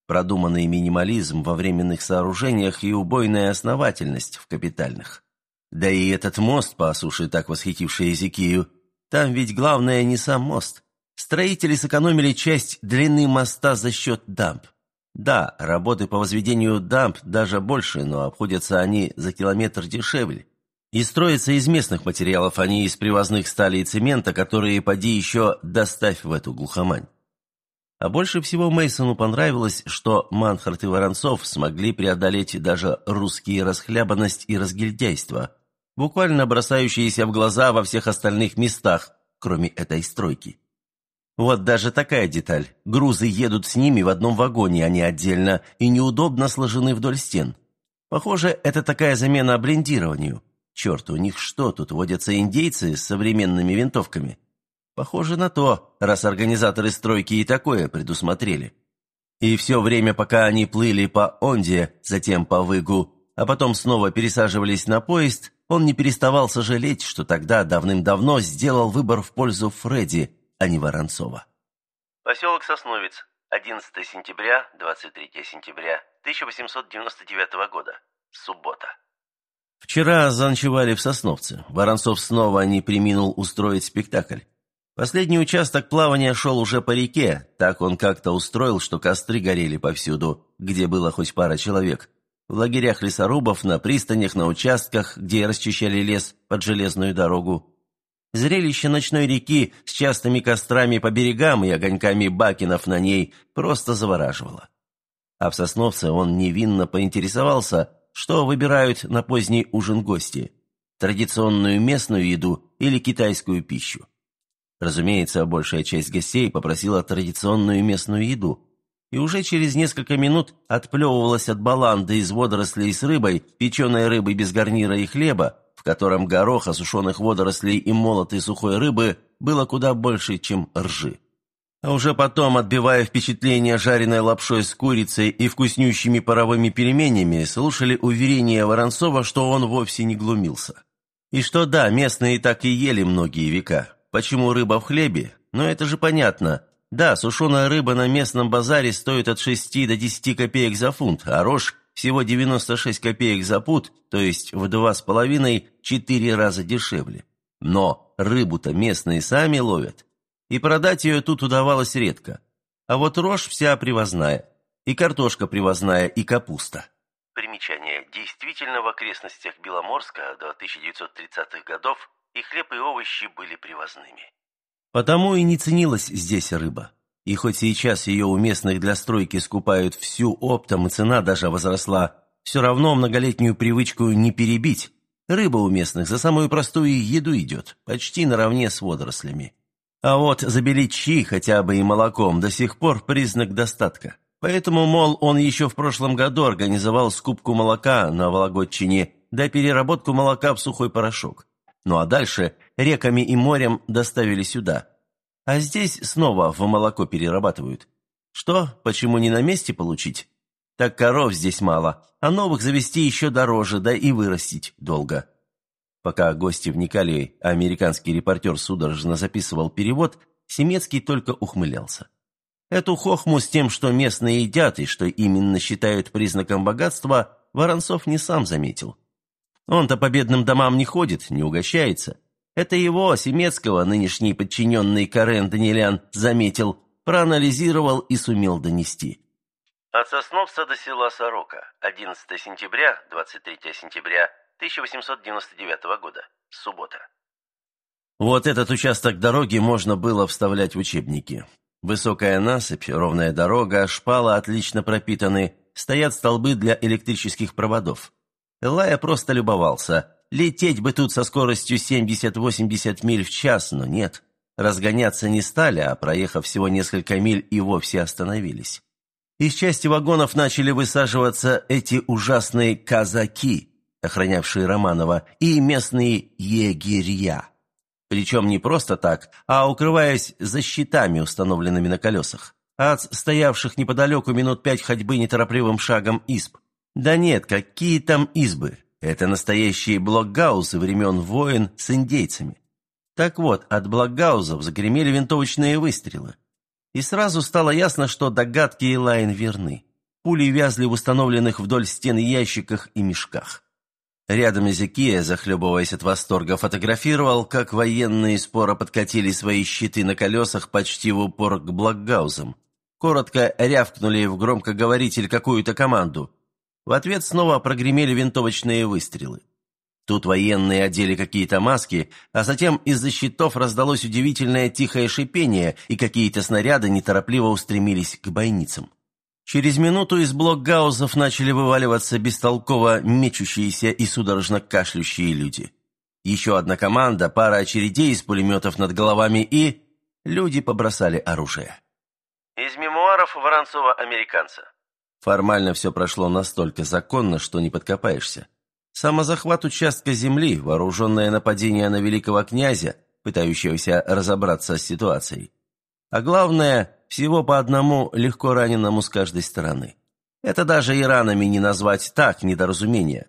Продуманный минимализм во временных сооружениях и убойная основательность в капитальных. Да и этот мост по суше, так восхитивший Эзекию, там ведь главное не сам мост. Строители сэкономили часть длины моста за счет дамб. Да, работы по возведению дамб даже больше, но обходятся они за километр дешевле. И строятся из местных материалов, а не из привозных стали и цемента, которые, поди еще, доставь в эту глухомань. А больше всего Мейсону понравилось, что Манхарт и Воронцов смогли преодолеть даже русские расхлябанность и разгильдяйство, буквально бросающиеся в глаза во всех остальных местах, кроме этой стройки. Вот даже такая деталь. Грузы едут с ними в одном вагоне, а не отдельно, и неудобно сложены вдоль стен. Похоже, это такая замена блиндированию. Черт, у них что, тут водятся индейцы с современными винтовками? Похоже на то, раз организаторы стройки и такое предусмотрели. И все время, пока они плыли по Онде, затем по Выгу, а потом снова пересаживались на поезд, он не переставал сожалеть, что тогда давным-давно сделал выбор в пользу Фредди, а не Воронцова. Поселок Сосновец, 11 сентября, 23 сентября 1899 года. Суббота. Вчера заночевали в Сосновце. Воронцов снова не приминул устроить спектакль. Последний участок плавания шел уже по реке, так он как-то устроил, что костры горели повсюду, где было хоть пара человек. В лагерях лесорубов, на пристанях, на участках, где расчищали лес под железную дорогу. Зрелище ночной реки с частыми кострами по берегам и огоньками бакенов на ней просто завораживало. А в Сосновце он невинно поинтересовался – что выбирают на поздний ужин гости – традиционную местную еду или китайскую пищу. Разумеется, большая часть гостей попросила традиционную местную еду, и уже через несколько минут отплевывалась от баланды из водорослей с рыбой, печеной рыбой без гарнира и хлеба, в котором гороха, сушеных водорослей и молотой сухой рыбы было куда больше, чем ржи. А уже потом, отбивая впечатление жареной лапшой с курицей и вкуснющими паровыми пельменями, слушали уверения Воронцова, что он вовсе не глумился. И что да, местные так и ели многие века. Почему рыба в хлебе? Но это же понятно. Да, сушеная рыба на местном базаре стоит от 6 до 10 копеек за фунт, а рожь всего 96 копеек за пуд, то есть в два с половиной-четыре раза дешевле. Но рыбу-то местные сами ловят, и продать ее тут удавалось редко. А вот рожь вся привозная, и картошка привозная, и капуста. Примечание. Действительно, в окрестностях Беломорска до 1930-х годов и хлеб, и овощи были привозными. Потому и не ценилась здесь рыба. И хоть сейчас ее у местных для стройки скупают всю оптом, и цена даже возросла, все равно многолетнюю привычку не перебить. Рыба у местных за самую простую еду идет, почти наравне с водорослями. А вот забелить щи хотя бы и молоком до сих пор признак достатка. Поэтому, мол, он еще в прошлом году организовал скупку молока на Вологодчине да переработку молока в сухой порошок. Ну а дальше реками и морем доставили сюда. А здесь снова в молоко перерабатывают. Что, почему не на месте получить? Так коров здесь мало, а новых завести еще дороже, да и вырастить долго. Пока гости вникали, а американский репортер судорожно записывал перевод, Семецкий только ухмылялся. Эту хохму с тем, что местные едят и что именно считают признаком богатства, Воронцов не сам заметил. Он-то по бедным домам не ходит, не угощается. Это его, Семецкого, нынешний подчиненный Карен Данилян, заметил, проанализировал и сумел донести. От Сосновца до села Сорока. 11 сентября, 23 сентября 1899 года. Суббота. Вот этот участок дороги можно было вставлять в учебники. Высокая насыпь, ровная дорога, шпала отлично пропитаны, стоят столбы для электрических проводов. Элая просто любовался. Лететь бы тут со скоростью 70-80 миль в час, но нет. Разгоняться не стали, а проехав всего несколько миль и вовсе остановились. Из части вагонов начали высаживаться эти ужасные казаки, охранявшие Романова, и местные егеря. Причем не просто так, а укрываясь за щитами, установленными на колесах. От стоявших неподалеку минут пять ходьбы неторопливым шагом изб. Да нет, какие там избы? Это настоящие блокгаузы времен войн с индейцами. Так вот, от блокгаузов загремели винтовочные выстрелы. И сразу стало ясно, что догадки Элайн верны. Пули вязли в установленных вдоль стен ящиках и мешках. Рядом Эзекия, захлебываясь от восторга, фотографировал, как военные споро подкатили свои щиты на колесах почти в упор к Блокгаузам. Коротко рявкнули в громкоговоритель какую-то команду. В ответ снова прогремели винтовочные выстрелы. Тут военные одели какие-то маски, а затем из-за щитов раздалось удивительное тихое шипение, и какие-то снаряды неторопливо устремились к бойницам. Через минуту из блокгаузов начали вываливаться бестолково мечущиеся и судорожно кашлющие люди. Еще одна команда, пара очередей из пулеметов над головами и... Люди побросали оружие. Из мемуаров Воронцова-американца. Формально все прошло настолько законно, что не подкопаешься. Самозахват участка земли, вооруженное нападение на великого князя, пытающегося разобраться с ситуацией. А главное, всего по одному легко раненому с каждой стороны. Это даже и ранами не назвать так, недоразумение.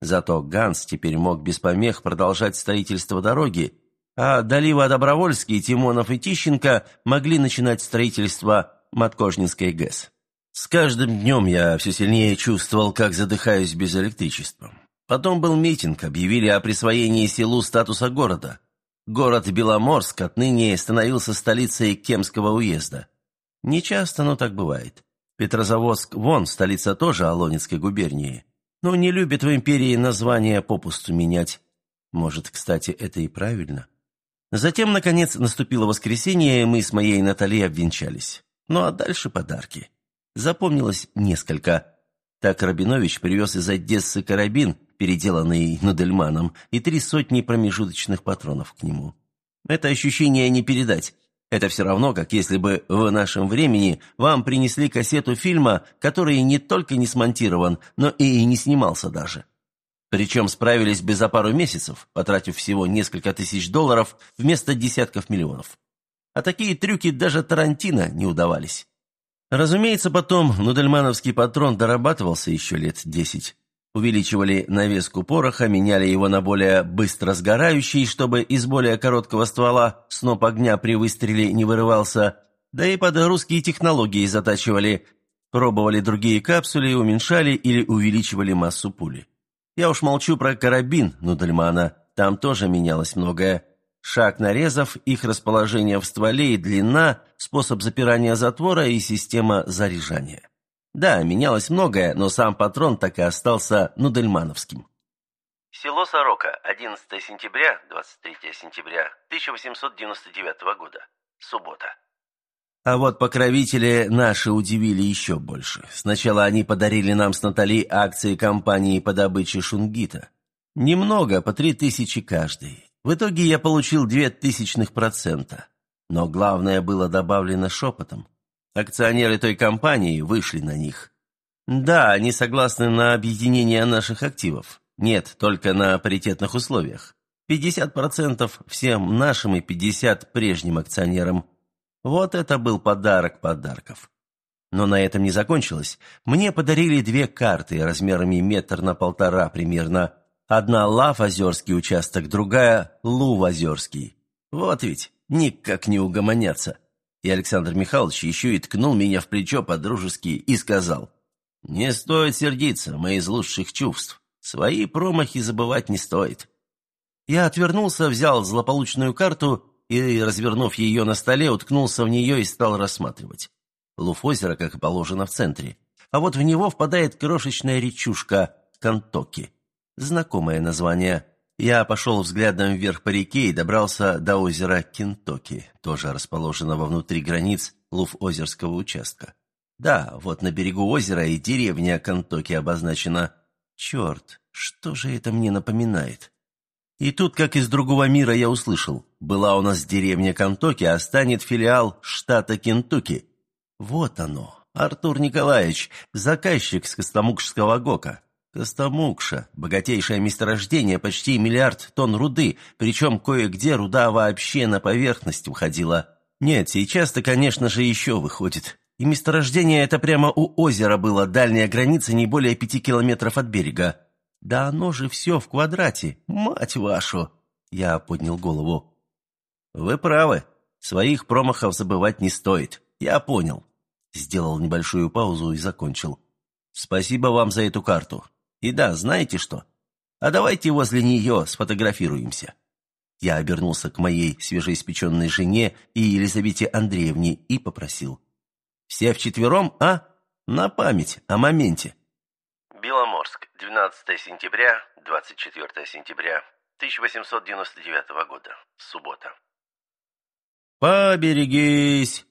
Зато Ганс теперь мог без помех продолжать строительство дороги, а Далива Добровольский, Тимонов и Тищенко могли начинать строительство Маткожнинской ГЭС. С каждым днем я все сильнее чувствовал, как задыхаюсь без электричества. Потом был митинг, объявили о присвоении селу статуса города. Город Беломорск отныне становился столицей Кемского уезда. Не часто, но так бывает. Петрозаводск, вон, столица тоже Алонецкой губернии. Но не любит в империи название попусту менять. Может, кстати, это и правильно. Затем, наконец, наступило воскресенье, и мы с моей Натальей обвенчались. Ну а дальше подарки. Запомнилось несколько. Так Рабинович привез из Одессы карабин, переделанный Нудельманом, и три сотни промежуточных патронов к нему. Это ощущение не передать. Это все равно, как если бы в нашем времени вам принесли кассету фильма, который не только не смонтирован, но и не снимался даже. Причем справились бы за пару месяцев, потратив всего несколько тысяч долларов вместо десятков миллионов. А такие трюки даже Тарантино не удавались. Разумеется, потом нудельмановский патрон дорабатывался еще лет десять. Увеличивали навеску пороха, меняли его на более быстро сгорающий, чтобы из более короткого ствола сноп огня при выстреле не вырывался, да и под русские технологии затачивали. Пробовали другие капсули уменьшали или увеличивали массу пули. Я уж молчу про карабин Нудельмана, там тоже менялось многое. Шаг нарезов, их расположение в стволе и длина, способ запирания затвора и система заряжания. Да, менялось многое, но сам патрон так и остался нудельмановским. Село Сорока, 11 сентября, 23 сентября 1899 года. Суббота. А вот покровители наши удивили еще больше. Сначала они подарили нам с Натали акции компании по добыче шунгита. Немного, по три тысячи каждый. В итоге я получил две тысячных процента. Но главное было добавлено шепотом. Акционеры той компании вышли на них. Да, они согласны на объединение наших активов. Нет, только на паритетных условиях. 50% всем нашим и 50% прежним акционерам. Вот это был подарок подарков. Но на этом не закончилось. Мне подарили две карты размерами метр на полтора примерно. Одна Лав-Озерский участок, другая Лув-Озерский. Вот ведь, никак не угомонятся. И Александр Михайлович еще и ткнул меня в плечо по-дружески и сказал, «Не стоит сердиться, мы из лучших чувств. Свои промахи забывать не стоит». Я отвернулся, взял злополучную карту и, развернув ее на столе, уткнулся в нее и стал рассматривать. Луф озера, как и положено, в центре. А вот в него впадает крошечная речушка Кентоки. Знакомое название. Я пошел взглядом вверх по реке и добрался до озера Кентоки, тоже расположенного внутри границ Луф-озерского участка. Да, вот на берегу озера и деревня Кентоки обозначена. Черт, что же это мне напоминает? И тут, как из другого мира, я услышал. Была у нас деревня Кантоки, а станет филиал штата Кентукки. Вот оно. Артур Николаевич, заказчик с Костомукшского ГОКа. Костомукша – богатейшее месторождение, почти миллиард тонн руды, причем кое-где руда вообще на поверхность уходила. Нет, сейчас-то, конечно же, еще выходит. И месторождение это прямо у озера было, дальняя граница не более пяти километров от берега. «Да оно же все в квадрате, мать вашу!» Я поднял голову. «Вы правы. Своих промахов забывать не стоит. Я понял». Сделал небольшую паузу и закончил. «Спасибо вам за эту карту. И да, знаете что? А давайте возле нее сфотографируемся». Я обернулся к моей свежеиспеченной жене и Елизавете Андреевне и попросил. «Все вчетвером, а? На память о моменте». Беломорск, 12 сентября, 24 сентября 1899 года. Суббота. «Поберегись!»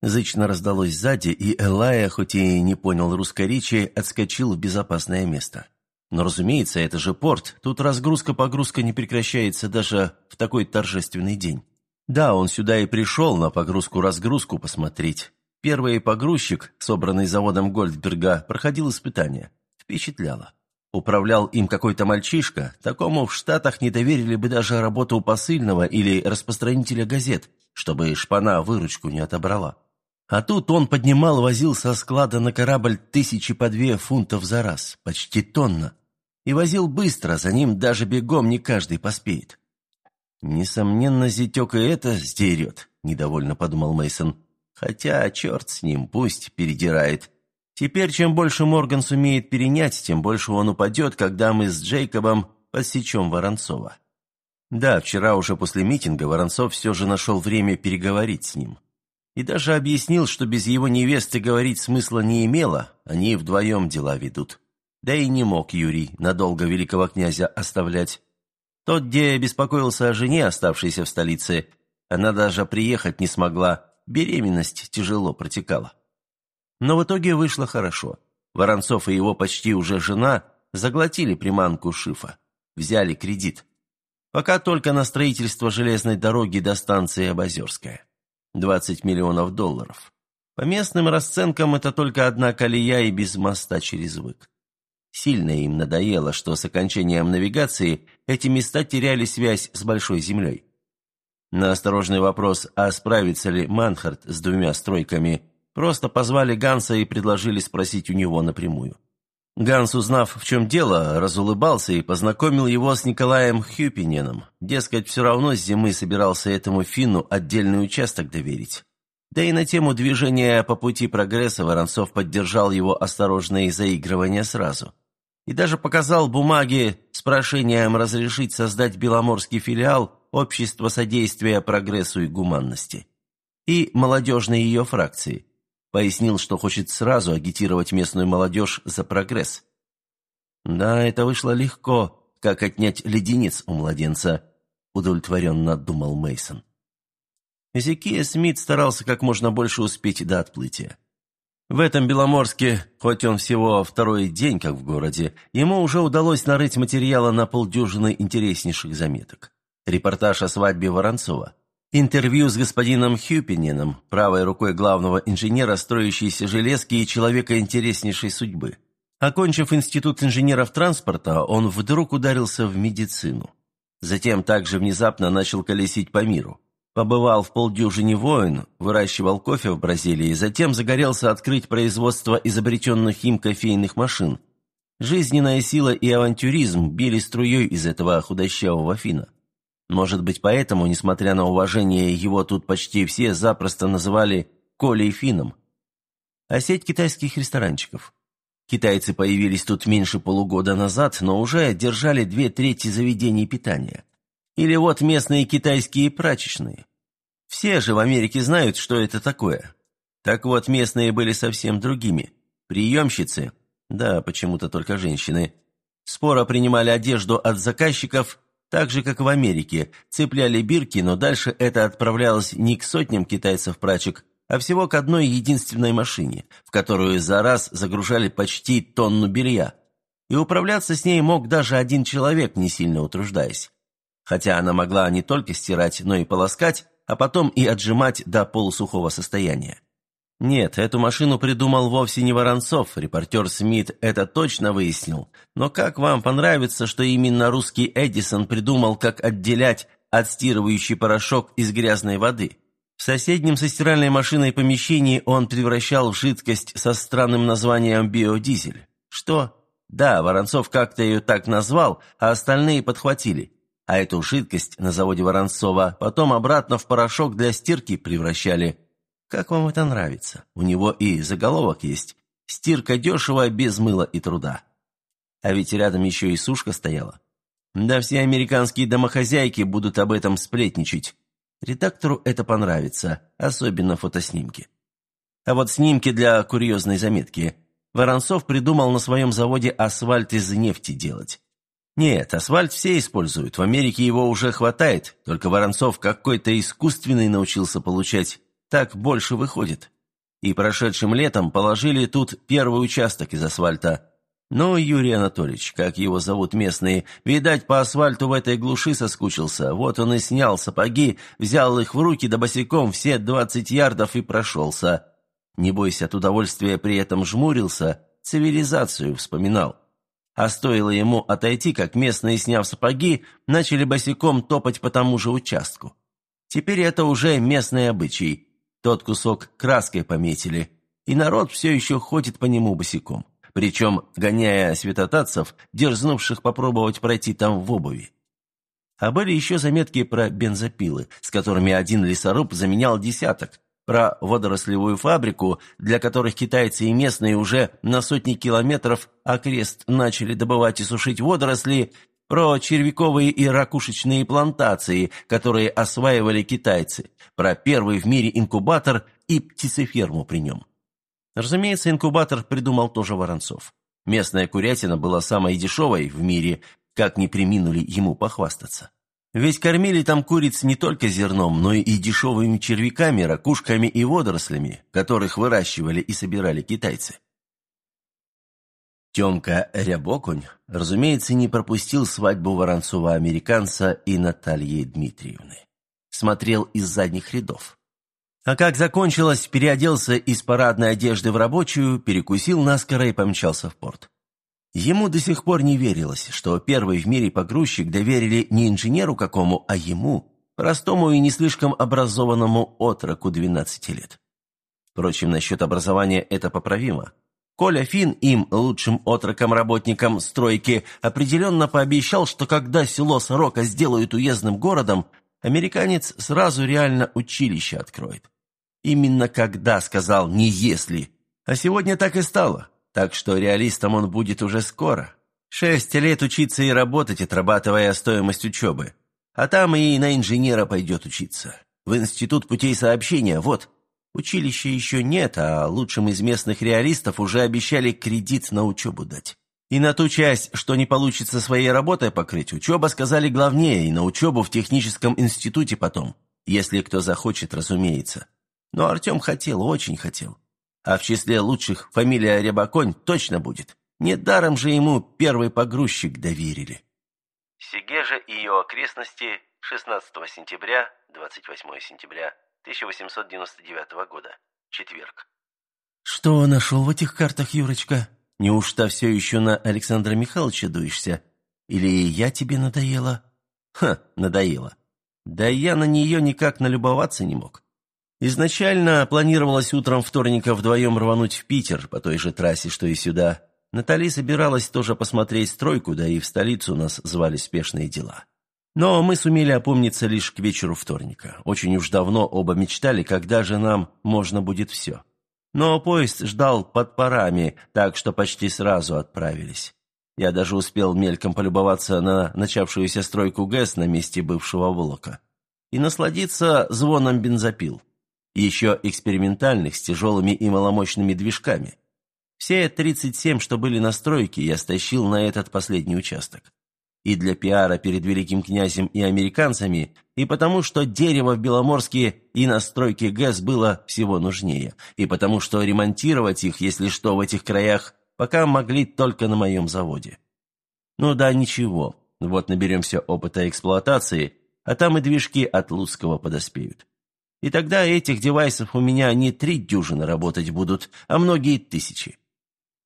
Зычно раздалось сзади, и Элая, хоть и не понял русской речи, отскочил в безопасное место. Но, разумеется, это же порт, тут разгрузка-погрузка не прекращается даже в такой торжественный день. Да, он сюда и пришел на погрузку-разгрузку посмотреть. Первый погрузчик, собранный заводом Гольдберга, проходил испытания впечатляло. Управлял им какой-то мальчишка, такому в Штатах не доверили бы даже работу посыльного или распространителя газет, чтобы шпана выручку не отобрала. А тут он поднимал, возил со склада на корабль тысячи по две фунтов за раз, почти тонна. И возил быстро, за ним даже бегом не каждый поспеет. «Несомненно, зятек и это сдерет», — недовольно подумал мейсон «Хотя, черт с ним, пусть передирает. Теперь, чем больше Морган сумеет перенять, тем больше он упадет, когда мы с Джейкобом подсечем Воронцова. Да, вчера уже после митинга Воронцов все же нашел время переговорить с ним. И даже объяснил, что без его невесты говорить смысла не имело, они вдвоем дела ведут. Да и не мог Юрий надолго великого князя оставлять. Тот, где беспокоился о жене, оставшейся в столице, она даже приехать не смогла, беременность тяжело протекала. Но в итоге вышло хорошо. Воронцов и его почти уже жена заглотили приманку Шифа, взяли кредит. Пока только на строительство железной дороги до станции Обозерская. 20 миллионов долларов. По местным расценкам это только одна колея и без моста через Вык. Сильно им надоело, что с окончанием навигации эти места теряли связь с Большой Землей. На осторожный вопрос, а справится ли Манхарт с двумя стройками, Просто позвали Ганса и предложили спросить у него напрямую. Ганс, узнав, в чем дело, разулыбался и познакомил его с Николаем Хюпиненом. Дескать, все равно с зимы собирался этому финну отдельный участок доверить. Да и на тему движения по пути прогресса Воронцов поддержал его осторожные заигрывания сразу. И даже показал бумаги с прошением разрешить создать беломорский филиал Общества содействия прогрессу и гуманности и молодежной ее фракции. Пояснил, что хочет сразу агитировать местную молодежь за прогресс. Да, это вышло легко, как отнять леденец у младенца, удовлетворенно думал Мейсон. Эзекия Смит старался как можно больше успеть до отплытия. В этом Беломорске, хоть он всего второй день как в городе, ему уже удалось нарыть материала на полдюжины интереснейших заметок. Репортаж о свадьбе Воронцова. Интервью с господином Хюпениным, правой рукой главного инженера строящейся железки и человека интереснейшей судьбы. Окончив институт инженеров транспорта, он вдруг ударился в медицину. Затем также внезапно начал колесить по миру. Побывал в полдюжине войн, выращивал кофе в Бразилии, затем загорелся открыть производство изобретенных им кофейных машин. Жизненная сила и авантюризм били струей из этого худощавого фина. Может быть, поэтому, несмотря на уважение, его тут почти все запросто называли Колей Фином. А сеть китайских ресторанчиков. Китайцы появились тут меньше полугода назад, но уже держали две трети заведений питания. Или вот местные китайские прачечные. Все же в Америке знают, что это такое. Так вот, местные были совсем другими. Приемщицы, да, почему-то только женщины, споро принимали одежду от заказчиков, так же, как в Америке, цепляли бирки, но дальше это отправлялось не к сотням китайцев-прачек, а всего к одной единственной машине, в которую за раз загружали почти тонну белья. И управляться с ней мог даже один человек, не сильно утруждаясь хотя она могла не только стирать, но и полоскать, а потом и отжимать до полусухого состояния. Нет, эту машину придумал вовсе не Воронцов, репортер Смит это точно выяснил. Но как вам понравится, что именно русский Эдисон придумал, как отделять отстирывающий порошок из грязной воды? В соседнем со стиральной машиной помещении он превращал в жидкость со странным названием биодизель. Что? Да, Воронцов как-то ее так назвал, а остальные подхватили а эту жидкость на заводе Воронцова потом обратно в порошок для стирки превращали. Как вам это нравится? У него и заголовок есть. Стирка дешево, без мыла и труда. А ведь рядом еще и сушка стояла. Да все американские домохозяйки будут об этом сплетничать. Редактору это понравится, особенно фотоснимки. А вот снимки для курьезной заметки. Воронцов придумал на своем заводе асфальт из нефти делать. Нет, асфальт все используют, в Америке его уже хватает, только Воронцов какой-то искусственный научился получать, так больше выходит. И прошедшим летом положили тут первый участок из асфальта. Ну, Юрий Анатольевич, как его зовут местные, видать, по асфальту в этой глуши соскучился, вот он и снял сапоги, взял их в руки да босиком все двадцать ярдов и прошелся. Не бойся, от удовольствия при этом жмурился, цивилизацию вспоминал. А стоило ему отойти, как местные, сняв сапоги, начали босиком топать по тому же участку. Теперь это уже местный обычай. Тот кусок краской пометили, и народ все еще ходит по нему босиком, причем гоняя святотатцев, дерзнувших попробовать пройти там в обуви. А были еще заметки про бензопилы, с которыми один лесоруб заменял десяток, про водорослевую фабрику, для которых китайцы и местные уже на сотни километров окрест начали добывать и сушить водоросли, про червяковые и ракушечные плантации, которые осваивали китайцы, про первый в мире инкубатор и птицеферму при нем. Разумеется, инкубатор придумал тоже Воронцов. Местная курятина была самой дешевой в мире, как не приминули ему похвастаться. Ведь кормили там куриц не только зерном, но и дешевыми червяками, ракушками и водорослями, которых выращивали и собирали китайцы. Темка Рябокунь, разумеется, не пропустил свадьбу Воронцова-американца и Натальи Дмитриевны. Смотрел из задних рядов. А как закончилось, переоделся из парадной одежды в рабочую, перекусил наскоро и помчался в порт. Ему до сих пор не верилось, что первый в мире погрузчик доверили не инженеру какому, а ему, простому и не слишком образованному отроку 12 лет. Впрочем, насчет образования это поправимо. Коля Фин им, лучшим отроком-работникам стройки, определенно пообещал, что когда село Сорока сделают уездным городом, американец сразу реально училище откроет. Именно когда сказал «не если». А сегодня так и стало. Так что реалистом он будет уже скоро. Шесть лет учиться и работать, отрабатывая стоимость учебы. А там и на инженера пойдет учиться. В институт путей сообщения, вот. Училища еще нет, а лучшим из местных реалистов уже обещали кредит на учебу дать. И на ту часть, что не получится своей работой покрыть, учеба, сказали, главнее, и на учебу в техническом институте потом. Если кто захочет, разумеется. Но Артем хотел, очень хотел. А в числе лучших фамилия Рябоконь точно будет. Недаром же ему первый погрузчик доверили. Сигежа и ее окрестности 16 сентября, 28 сентября 1899 года. Четверг. «Что нашел в этих картах, Юрочка? Неужто все еще на Александра Михайловича дуешься? Или я тебе надоела?» «Ха, надоела. Да я на нее никак налюбоваться не мог. Изначально планировалось утром вторника вдвоем рвануть в Питер по той же трассе, что и сюда. Натали собиралась тоже посмотреть стройку, да и в столицу нас звали спешные дела. Но мы сумели опомниться лишь к вечеру вторника. Очень уж давно оба мечтали, когда же нам можно будет все. Но поезд ждал под парами, так что почти сразу отправились. Я даже успел мельком полюбоваться на начавшуюся стройку ГЭС на месте бывшего Волока и насладиться звоном бензопил еще экспериментальных с тяжелыми и маломощными движками. Все 37, что были на стройке, я стащил на этот последний участок. И для пиара перед великим князем и американцами, и потому что дерево в Беломорске и на стройке ГЭС было всего нужнее, и потому что ремонтировать их, если что, в этих краях, пока могли только на моем заводе. Ну да, ничего, вот наберемся опыта эксплуатации, а там и движки от Луцкого подоспеют. И тогда этих девайсов у меня не три дюжины работать будут, а многие тысячи.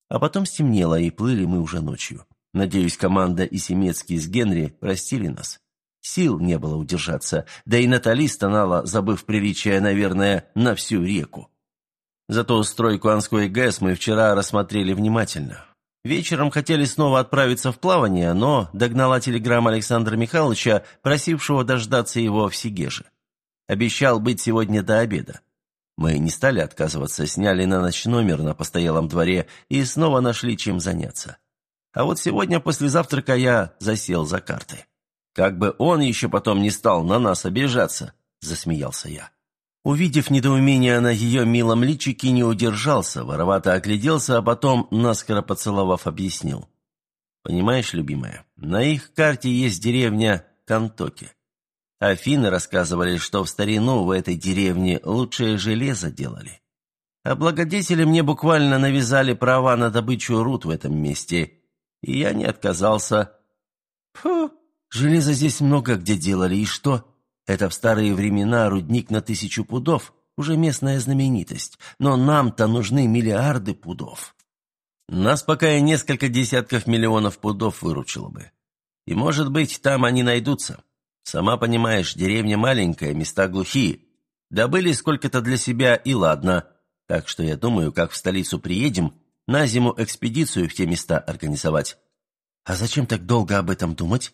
А потом стемнело, и плыли мы уже ночью. Надеюсь, команда и Семецкий с Генри простили нас. Сил не было удержаться, да и Натали стонала, забыв приличие, наверное, на всю реку. Зато стройку Анской ГЭС мы вчера рассмотрели внимательно. Вечером хотели снова отправиться в плавание, но догнала телеграмма Александра Михайловича, просившего дождаться его в Сигеже. Обещал быть сегодня до обеда. Мы не стали отказываться, сняли на ночь номер на постоялом дворе и снова нашли чем заняться. А вот сегодня после завтрака я засел за карты. Как бы он еще потом не стал на нас обижаться, засмеялся я. Увидев недоумение на ее милом личике, не удержался, воровато огляделся, а потом, наскоро поцеловав, объяснил. «Понимаешь, любимая, на их карте есть деревня Кантоки. Афины рассказывали, что в старину в этой деревне лучшее железо делали. А благодетели мне буквально навязали права на добычу руд в этом месте, и я не отказался. Фу, железа здесь много где делали, и что? Это в старые времена рудник на тысячу пудов, уже местная знаменитость, но нам-то нужны миллиарды пудов. Нас пока и несколько десятков миллионов пудов выручило бы. И, может быть, там они найдутся. Сама понимаешь, деревня маленькая, места глухие. Добыли сколько-то для себя, и ладно. Так что я думаю, как в столицу приедем, на зиму экспедицию в те места организовать. А зачем так долго об этом думать?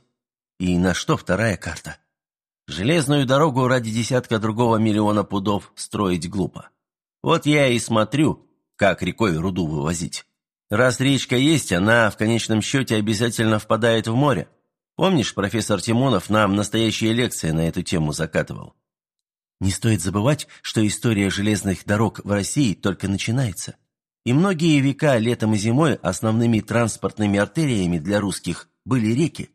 И на что вторая карта? Железную дорогу ради десятка другого миллиона пудов строить глупо. Вот я и смотрю, как рекой руду вывозить. Раз речка есть, она в конечном счете обязательно впадает в море. Помнишь, профессор Тимонов нам настоящие лекции на эту тему закатывал? Не стоит забывать, что история железных дорог в России только начинается. И многие века летом и зимой основными транспортными артериями для русских были реки.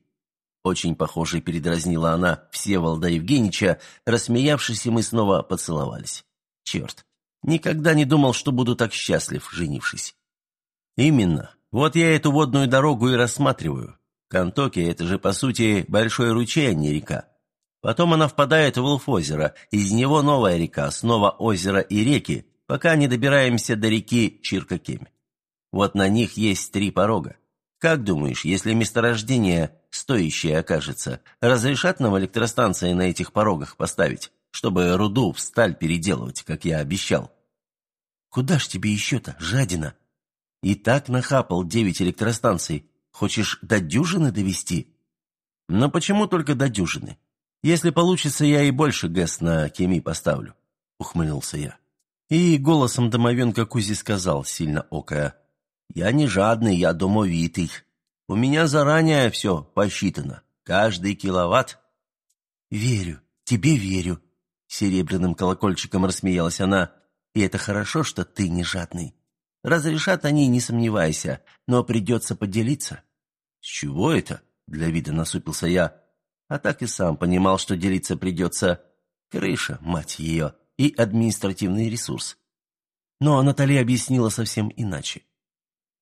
Очень похоже передразнила она Всеволода Евгеньевича, рассмеявшись, и мы снова поцеловались. Черт, никогда не думал, что буду так счастлив, женившись. Именно. Вот я эту водную дорогу и рассматриваю. Кантоки – это же, по сути, большой ручей, а не река. Потом она впадает в Улф-озеро, из него новая река, снова озеро и реки, пока не добираемся до реки Чиркакемь. Вот на них есть три порога. Как думаешь, если месторождение стоящее окажется, разрешат нам электростанции на этих порогах поставить, чтобы руду в сталь переделывать, как я обещал? Куда ж тебе еще-то, жадина? И так нахапал девять электростанций, Хочешь до дюжины довести? Но почему только до дюжины? Если получится, я и больше ГЭС на Кеми поставлю, ухмыльнулся я. И голосом домовенка Кузи сказал, сильно окая, «Я не жадный, я домовитый. У меня заранее все посчитано. Каждый киловатт». «Верю, тебе верю», — серебряным колокольчиком рассмеялась она. «И это хорошо, что ты не жадный. Разрешат они, не сомневайся, но придется поделиться». «С чего это?» — для вида насупился я. А так и сам понимал, что делиться придется. Крыша, мать ее, и административный ресурс. Но Наталья объяснила совсем иначе.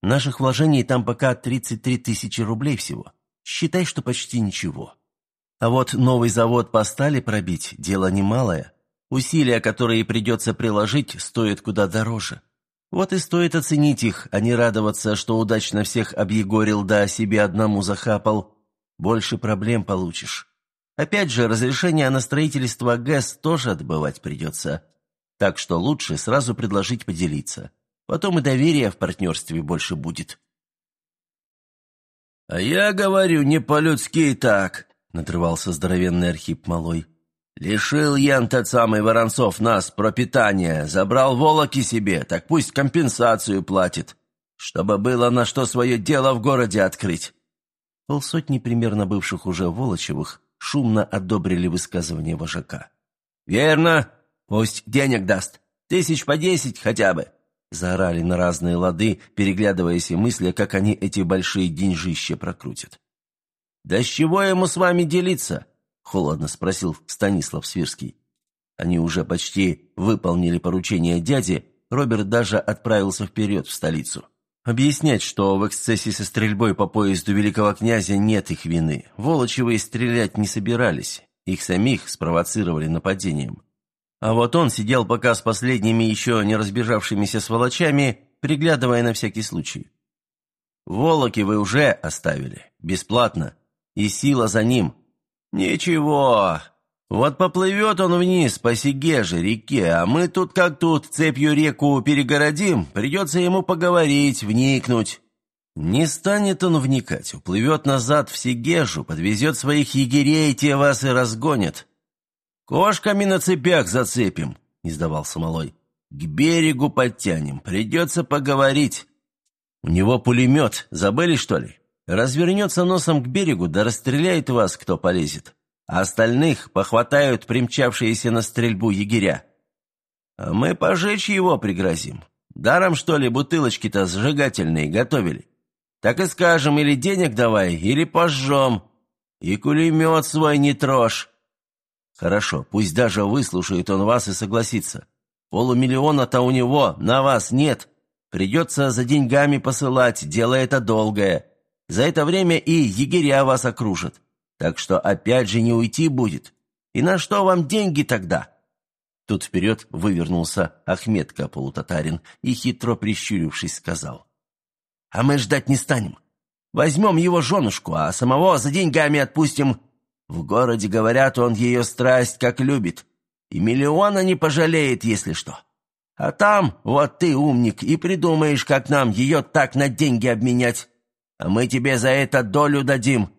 Наших вложений там пока 33 тысячи рублей всего. Считай, что почти ничего. А вот новый завод по стали пробить – дело немалое. Усилия, которые придется приложить, стоят куда дороже. Вот и стоит оценить их, а не радоваться, что удачно всех объегорил, да себе одному захапал. Больше проблем получишь. Опять же, разрешение на строительство ГЭС тоже отбывать придется. Так что лучше сразу предложить поделиться. Потом и доверия в партнерстве больше будет. «А я говорю, не по-людски так», — надрывался здоровенный Архип Малой. «Лишил Ян тот самый Воронцов нас пропитания, забрал волоки себе, так пусть компенсацию платит, чтобы было на что свое дело в городе открыть». Полсотни примерно бывших уже Волочевых шумно одобрили высказывание вожака. «Верно. Пусть денег даст. Тысяч по десять хотя бы». Заорали на разные лады, переглядываясь и мысля, как они эти большие деньжища прокрутят. «Да с чего ему с вами делиться?» — холодно спросил Станислав Свирский. Они уже почти выполнили поручение дяди, Роберт даже отправился вперед в столицу. Объяснять, что в эксцессе со стрельбой по поезду великого князя нет их вины. Волочевые стрелять не собирались. Их самих спровоцировали нападением. А вот он сидел пока с последними еще не разбежавшимися сволочами, приглядывая на всякий случай. «Волоки вы уже оставили. Бесплатно. И сила за ним. Ничего, вот поплывет он вниз по Сигеже реке, а мы тут как тут цепью реку перегородим, придется ему поговорить, вникнуть. Не станет он вникать, уплывет назад в Сигежу, подвезет своих егерей, те вас и разгонят. Кошками на цепях зацепим, не сдавался малой. К берегу подтянем, придется поговорить. У него пулемет, забыли что ли? Развернется носом к берегу, да расстреляет вас, кто полезет а остальных похватают примчавшиеся на стрельбу егеря. А мы пожечь его пригрозим. Даром, что ли, бутылочки-то зажигательные готовили? Так и скажем, или денег давай, или пожжем. И кулемет свой не трожь. Хорошо, пусть даже выслушает он вас и согласится. Полумиллиона-то у него, на вас нет. Придется за деньгами посылать, дело это долгое. За это время и егеря вас окружат. Так что опять же не уйти будет. И на что вам деньги тогда?» Тут вперед вывернулся Ахметка полутатарин и, хитро прищурившись, сказал. «А мы ждать не станем. Возьмем его женушку, а самого за деньгами отпустим. В городе, говорят, он ее страсть как любит. И миллиона не пожалеет, если что. А там, вот ты, умник, и придумаешь, как нам ее так на деньги обменять. А мы тебе за это долю дадим.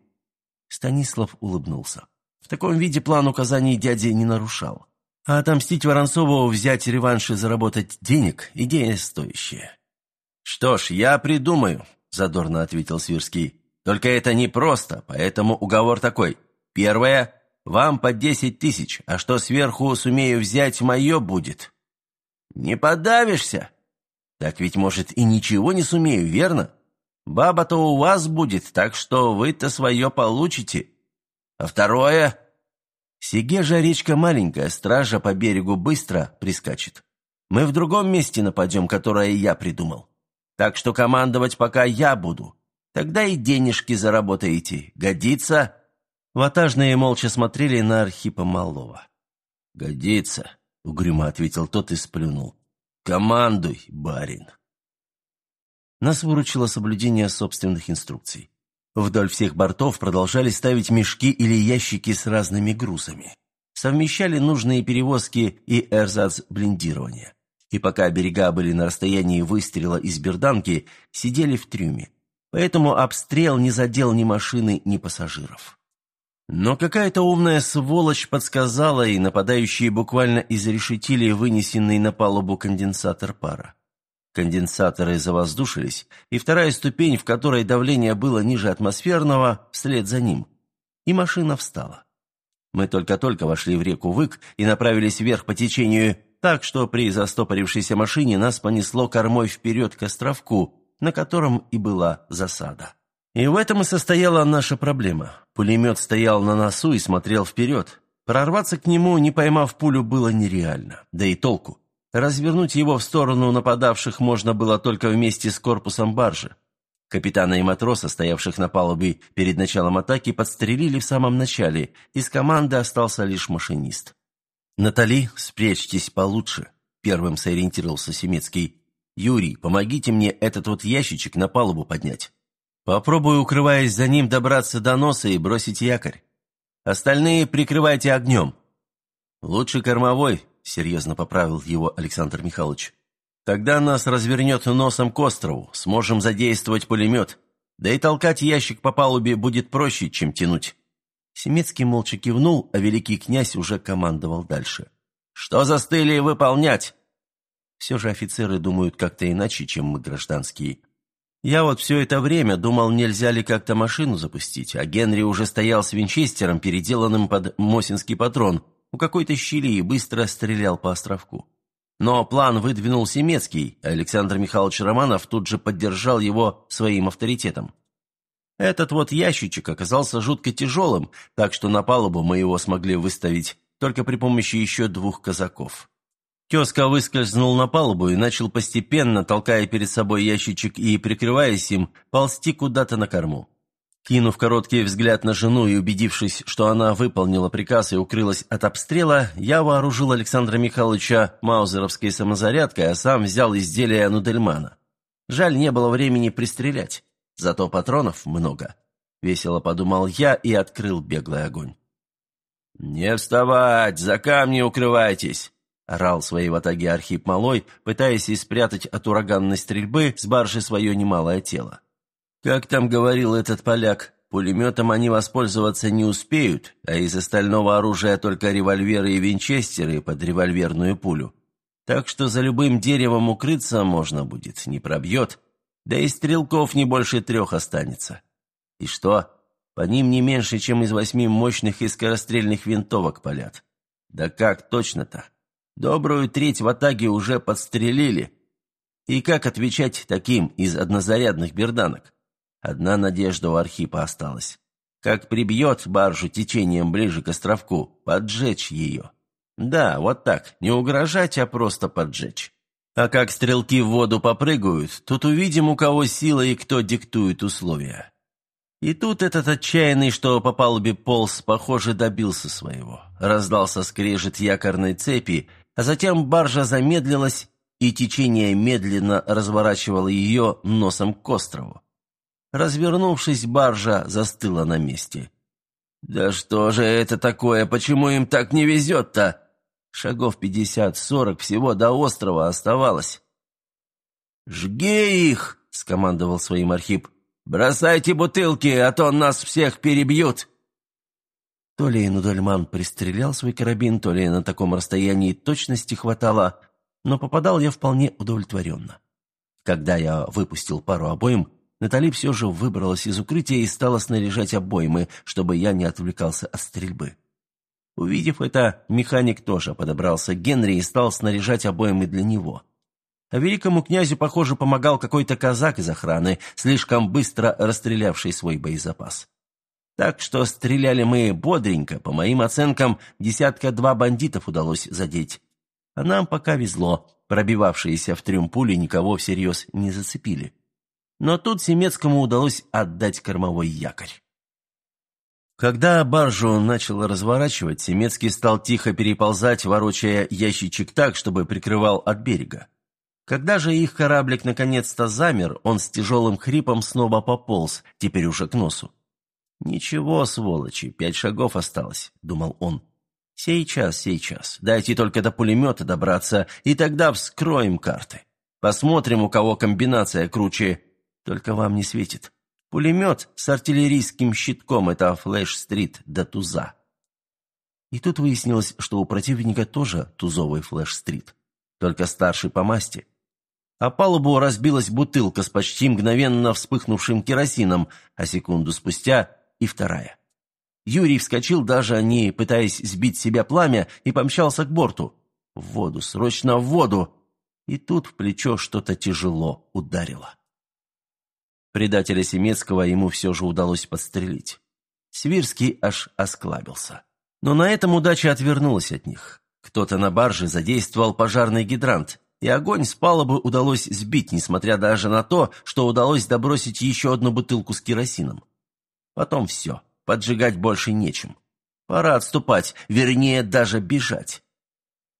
Станислав улыбнулся. В таком виде план указаний дяди не нарушал. А отомстить Воронцову, взять реванш и заработать денег – идея стоящая. «Что ж, я придумаю», – задорно ответил Свирский. «Только это не просто, поэтому уговор такой. Первое – вам по десять тысяч, а что сверху сумею взять, мое будет». «Не подавишься?» «Так ведь, может, и ничего не сумею, верно?» Баба-то у вас будет, так что вы-то свое получите. А второе... Сигежа речка маленькая, стража по берегу быстро прискачет. Мы в другом месте нападем, которое я придумал. Так что командовать пока я буду. Тогда и денежки заработаете. Годится?» Ватажные молча смотрели на Архипа Малова. «Годится», — угрюмо ответил тот и сплюнул. «Командуй, барин». Нас выручило соблюдение собственных инструкций. Вдоль всех бортов продолжали ставить мешки или ящики с разными грузами. Совмещали нужные перевозки и эрзац-блиндирование. И пока берега были на расстоянии выстрела из берданки, сидели в трюме. Поэтому обстрел не задел ни машины, ни пассажиров. Но какая-то умная сволочь подсказала, и нападающие буквально изрешетили вынесенный на палубу конденсатор пара. Конденсаторы завоздушились, и вторая ступень, в которой давление было ниже атмосферного, вслед за ним. И машина встала. Мы только-только вошли в реку Вык и направились вверх по течению, так что при застопорившейся машине нас понесло кормой вперед к островку, на котором и была засада. И в этом и состояла наша проблема. Пулемет стоял на носу и смотрел вперед. Прорваться к нему, не поймав пулю, было нереально. Да и толку. Развернуть его в сторону нападавших можно было только вместе с корпусом баржи. Капитана и матроса, стоявших на палубе перед началом атаки, подстрелили в самом начале, из команды остался лишь машинист. «Натали, спрячьтесь получше», — первым сориентировался Семецкий. «Юрий, помогите мне этот вот ящичек на палубу поднять. Попробую, укрываясь за ним, добраться до носа и бросить якорь. Остальные прикрывайте огнем». «Лучше кормовой», — серьезно поправил его Александр Михайлович. «Тогда нас развернет носом к острову, сможем задействовать пулемет. Да и толкать ящик по палубе будет проще, чем тянуть». Семецкий молча кивнул, а великий князь уже командовал дальше. «Что застыли выполнять?» Все же офицеры думают как-то иначе, чем мы, гражданские. Я вот все это время думал, нельзя ли как-то машину запустить, а Генри уже стоял с винчестером, переделанным под Мосинский патрон, у какой-то щели и быстро стрелял по островку. Но план выдвинул Семецкий, а Александр Михайлович Романов тут же поддержал его своим авторитетом. Этот вот ящичек оказался жутко тяжелым, так что на палубу мы его смогли выставить только при помощи еще двух казаков. Тезка выскользнул на палубу и начал постепенно, толкая перед собой ящичек и прикрываясь им, ползти куда-то на корму. Кинув короткий взгляд на жену и убедившись, что она выполнила приказ и укрылась от обстрела, я вооружил Александра Михайловича маузеровской самозарядкой, а сам взял изделие Нудельмана. Жаль, не было времени пристрелять, зато патронов много. Весело подумал я и открыл беглый огонь. «Не вставать! За камни укрывайтесь!» — орал своей ватаге Архип Малой, пытаясь спрятать от ураганной стрельбы с баржи свое немалое тело. Как там говорил этот поляк, пулеметом они воспользоваться не успеют, а из остального оружия только револьверы и винчестеры под револьверную пулю. Так что за любым деревом укрыться можно будет, не пробьет, да и стрелков не больше трех останется. И что? По ним не меньше, чем из восьми мощных и скорострельных винтовок палят. Да как точно-то? Добрую треть в атаге уже подстрелили. И как отвечать таким из однозарядных берданок? Одна надежда у Архипа осталась. Как прибьет баржу течением ближе к островку, поджечь ее. Да, вот так, не угрожать, а просто поджечь. А как стрелки в воду попрыгают, тут увидим, у кого сила и кто диктует условия. И тут этот отчаянный, что по палубе полз, похоже, добился своего. Раздался скрежет якорной цепи, а затем баржа замедлилась, и течение медленно разворачивало ее носом к острову. Развернувшись, баржа застыла на месте. «Да что же это такое? Почему им так не везет-то?» Шагов пятьдесят-сорок всего до острова оставалось. «Жги их!» — скомандовал своим Архип. «Бросайте бутылки, а то нас всех перебьют!» То ли Нудельман пристрелял свой карабин, то ли на таком расстоянии точности хватало, но попадал я вполне удовлетворенно. Когда я выпустил пару обоим, Натали все же выбралась из укрытия и стала снаряжать обоймы, чтобы я не отвлекался от стрельбы. Увидев это, механик тоже подобрался к Генри и стал снаряжать обоймы для него. А великому князю, похоже, помогал какой-то казак из охраны, слишком быстро расстрелявший свой боезапас. Так что стреляли мы бодренько, по моим оценкам, десятка-два бандитов удалось задеть. А нам пока везло, пробивавшиеся в трюм пули никого всерьез не зацепили. Но тут Семецкому удалось отдать кормовой якорь. Когда баржу начал разворачивать, Семецкий стал тихо переползать, ворочая ящичек так, чтобы прикрывал от берега. Когда же их кораблик наконец-то замер, он с тяжелым хрипом снова пополз, теперь уже к носу. «Ничего, сволочи, пять шагов осталось», — думал он. «Сейчас, сейчас. Дайте только до пулемета добраться, и тогда вскроем карты. Посмотрим, у кого комбинация круче только вам не светит. Пулемет с артиллерийским щитком – это флэш-стрит до Туза. И тут выяснилось, что у противника тоже тузовый флэш-стрит, только старший по масти. О палубу разбилась бутылка с почти мгновенно вспыхнувшим керосином, а секунду спустя и вторая. Юрий вскочил, даже не пытаясь сбить себя пламя, и помчался к борту. В воду, срочно в воду! И тут в плечо что-то тяжело ударило. Предателя Семецкого ему все же удалось подстрелить. Свирский аж осклабился. Но на этом удача отвернулась от них. Кто-то на барже задействовал пожарный гидрант, и огонь с палубы удалось сбить, несмотря даже на то, что удалось добросить еще одну бутылку с керосином. Потом все, поджигать больше нечем. Пора отступать, вернее, даже бежать.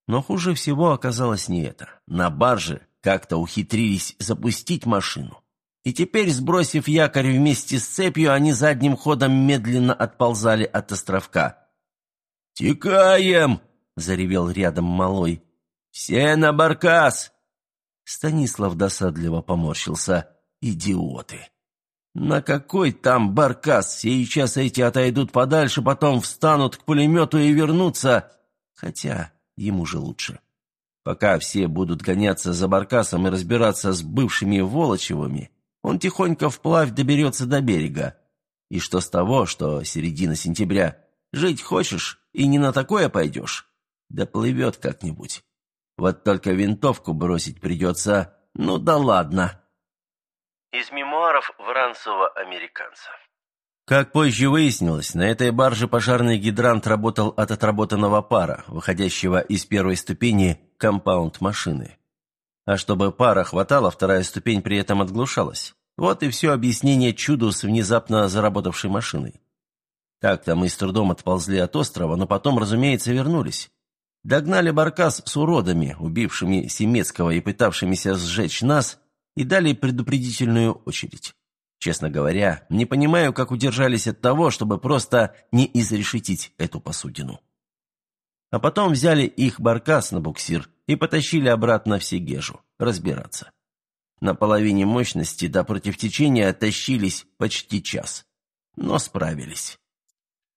Но хуже всего оказалось не это. На барже как-то ухитрились запустить машину. И теперь, сбросив якорь вместе с цепью, они задним ходом медленно отползали от островка. «Текаем!» — заревел рядом малой. «Все на баркас!» Станислав досадливо поморщился. «Идиоты!» «На какой там баркас? Сейчас эти отойдут подальше, потом встанут к пулемету и вернутся. Хотя ему же лучше. Пока все будут гоняться за баркасом и разбираться с бывшими Волочевыми, он тихонько вплавь доберется до берега. И что с того, что середина сентября? Жить хочешь и не на такое пойдешь? Да плывет как-нибудь. Вот только винтовку бросить придется. Ну да ладно. Из мемуаров Воронцова-американца. Как позже выяснилось, на этой барже пожарный гидрант работал от отработанного пара, выходящего из первой ступени компаунд машины. А чтобы пара хватало, вторая ступень при этом отглушалась. Вот и все объяснение чуду с внезапно заработавшей машиной. Так-то мы с трудом отползли от острова, но потом, разумеется, вернулись. Догнали баркас с уродами, убившими Семецкого и пытавшимися сжечь нас, и дали предупредительную очередь. Честно говоря, не понимаю, как удержались от того, чтобы просто не изрешетить эту посудину. А потом взяли их баркас на буксир и потащили обратно в Сегежу разбираться. На половине мощности до против течения тащились почти час, но справились.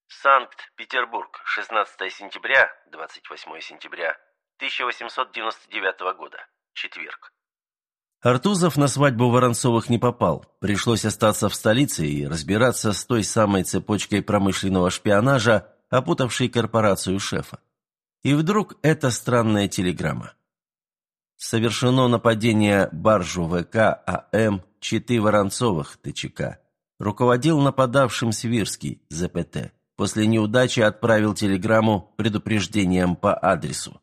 Санкт-Петербург, 16 сентября, 28 сентября 1899 года, четверг. Артузов на свадьбу Воронцовых не попал. Пришлось остаться в столице и разбираться с той самой цепочкой промышленного шпионажа, опутавшей корпорацию шефа. И вдруг эта странная телеграмма. Совершено нападение баржу ВК АМ Читы Воронцовых ТЧК. Руководил нападавшим Свирский, ЗПТ. После неудачи отправил телеграмму предупреждением по адресу.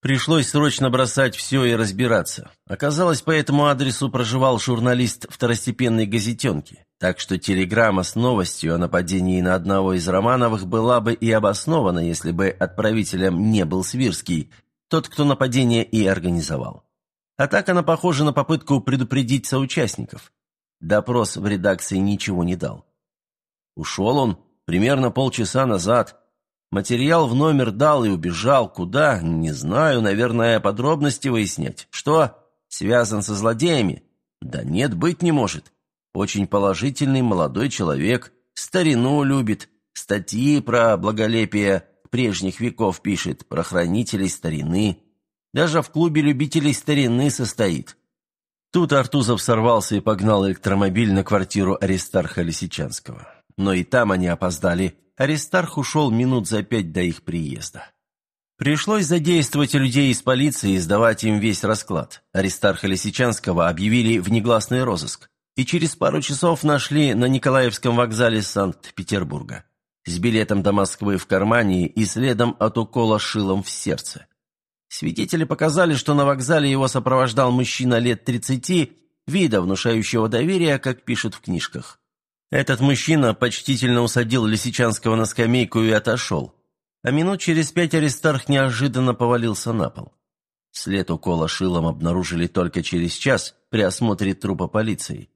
Пришлось срочно бросать все и разбираться. Оказалось, по этому адресу проживал журналист второстепенной газетенки, так что телеграмма с новостью о нападении на одного из Романовых была бы и обоснована, если бы отправителем не был Свирский, тот, кто нападение и организовал. А так она похожа на попытку предупредить соучастников. Допрос в редакции ничего не дал. Ушел он примерно полчаса назад – Материал в номер дал и убежал. Куда? Не знаю. Наверное, подробности выяснять. Что? Связан со злодеями? Да нет, быть не может. Очень положительный молодой человек. Старину любит. Статьи про благолепие прежних веков пишет. Про хранителей старины. Даже в клубе любителей старины состоит. Тут Артузов сорвался и погнал электромобиль на квартиру Аристарха Лисичанского. Но и там они опоздали. Аристарх ушел минут за пять до их приезда. Пришлось задействовать людей из полиции и сдавать им весь расклад. Аристарха Лисичанского объявили в негласный розыск и через пару часов нашли на Николаевском вокзале Санкт-Петербурга. С билетом до Москвы в кармане и следом от укола шилом в сердце. Свидетели показали, что на вокзале его сопровождал мужчина лет 30, вида внушающего доверия, как пишут в книжках. Этот мужчина почтительно усадил Лисичанского на скамейку и отошел. А минут через пять Аристарх неожиданно повалился на пол. След укола шилом обнаружили только через час при осмотре трупа полиции.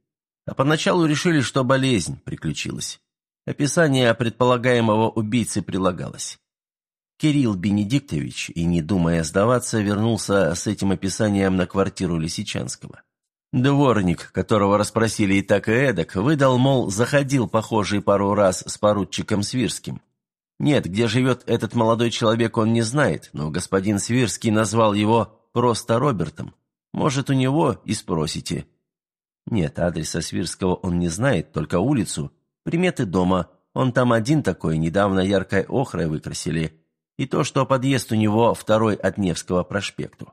А поначалу решили, что болезнь приключилась. Описание предполагаемого убийцы прилагалось. Кирилл Бенедиктович, и не думая сдаваться, вернулся с этим описанием на квартиру Лисичанского. Дворник, которого расспросили и так и эдак, выдал, мол, заходил похожий пару раз с поручиком Свирским. Нет, где живет этот молодой человек, он не знает, но господин Свирский назвал его просто Робертом. Может, у него и спросите. Нет, адреса Свирского он не знает, только улицу. Приметы дома. Он там один такой, недавно яркой охрой выкрасили. И то, что подъезд у него второй от Невского проспекту.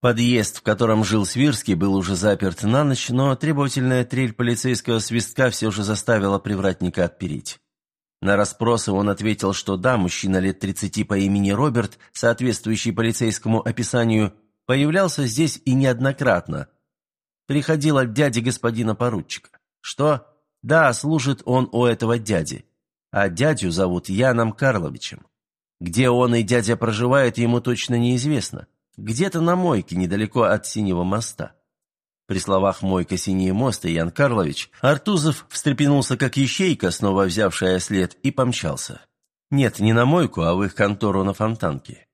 Подъезд, в котором жил Свирский, был уже заперт на ночь, но требовательная трель полицейского свистка все же заставила привратника отпереть. На расспросы он ответил, что да, мужчина лет 30 по имени Роберт, соответствующий полицейскому описанию, появлялся здесь и неоднократно. Приходил от дяди господина поручика. Что? Да, служит он у этого дяди. А дядю зовут Яном Карловичем. Где он и дядя проживает, ему точно неизвестно. Где-то на мойке, недалеко от Синего моста. При словах «мойка, синий мост» и Ян Карлович, Артузов встрепенулся как ищейка, снова взявшая след, и помчался. Нет, не на мойку, а в их контору на Фонтанке.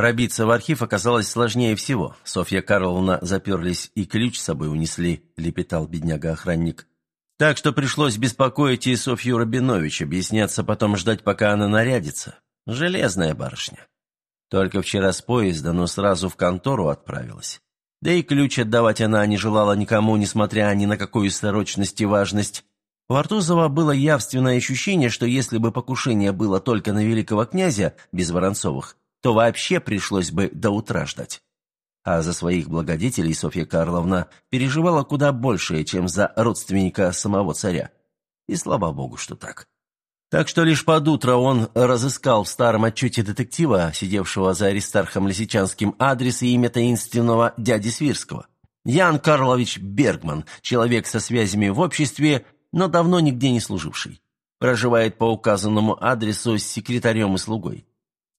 Пробиться в архив оказалось сложнее всего. Софья Карловна заперлись и ключ с собой унесли, лепетал бедняга-охранник. Так что пришлось беспокоить и Софью Рабинович, объясняться, потом ждать, пока она нарядится. Железная барышня. Только вчера с поезда, но сразу в контору отправилась. Да и ключ отдавать она не желала никому, несмотря ни на какую срочность и важность. У Артузова было явственное ощущение, что если бы покушение было только на великого князя, без Воронцовых, то вообще пришлось бы до утра ждать. А за своих благодетелей Софья Карловна переживала куда больше, чем за родственника самого царя. И слава богу, что так. Так что лишь под утро он разыскал в старом отчете детектива, сидевшего за Аристархом Лисичанским, адрес и имя таинственного дяди Свирского. Ян Карлович Бергман, человек со связями в обществе, но давно нигде не служивший. Проживает по указанному адресу с секретарем и слугой.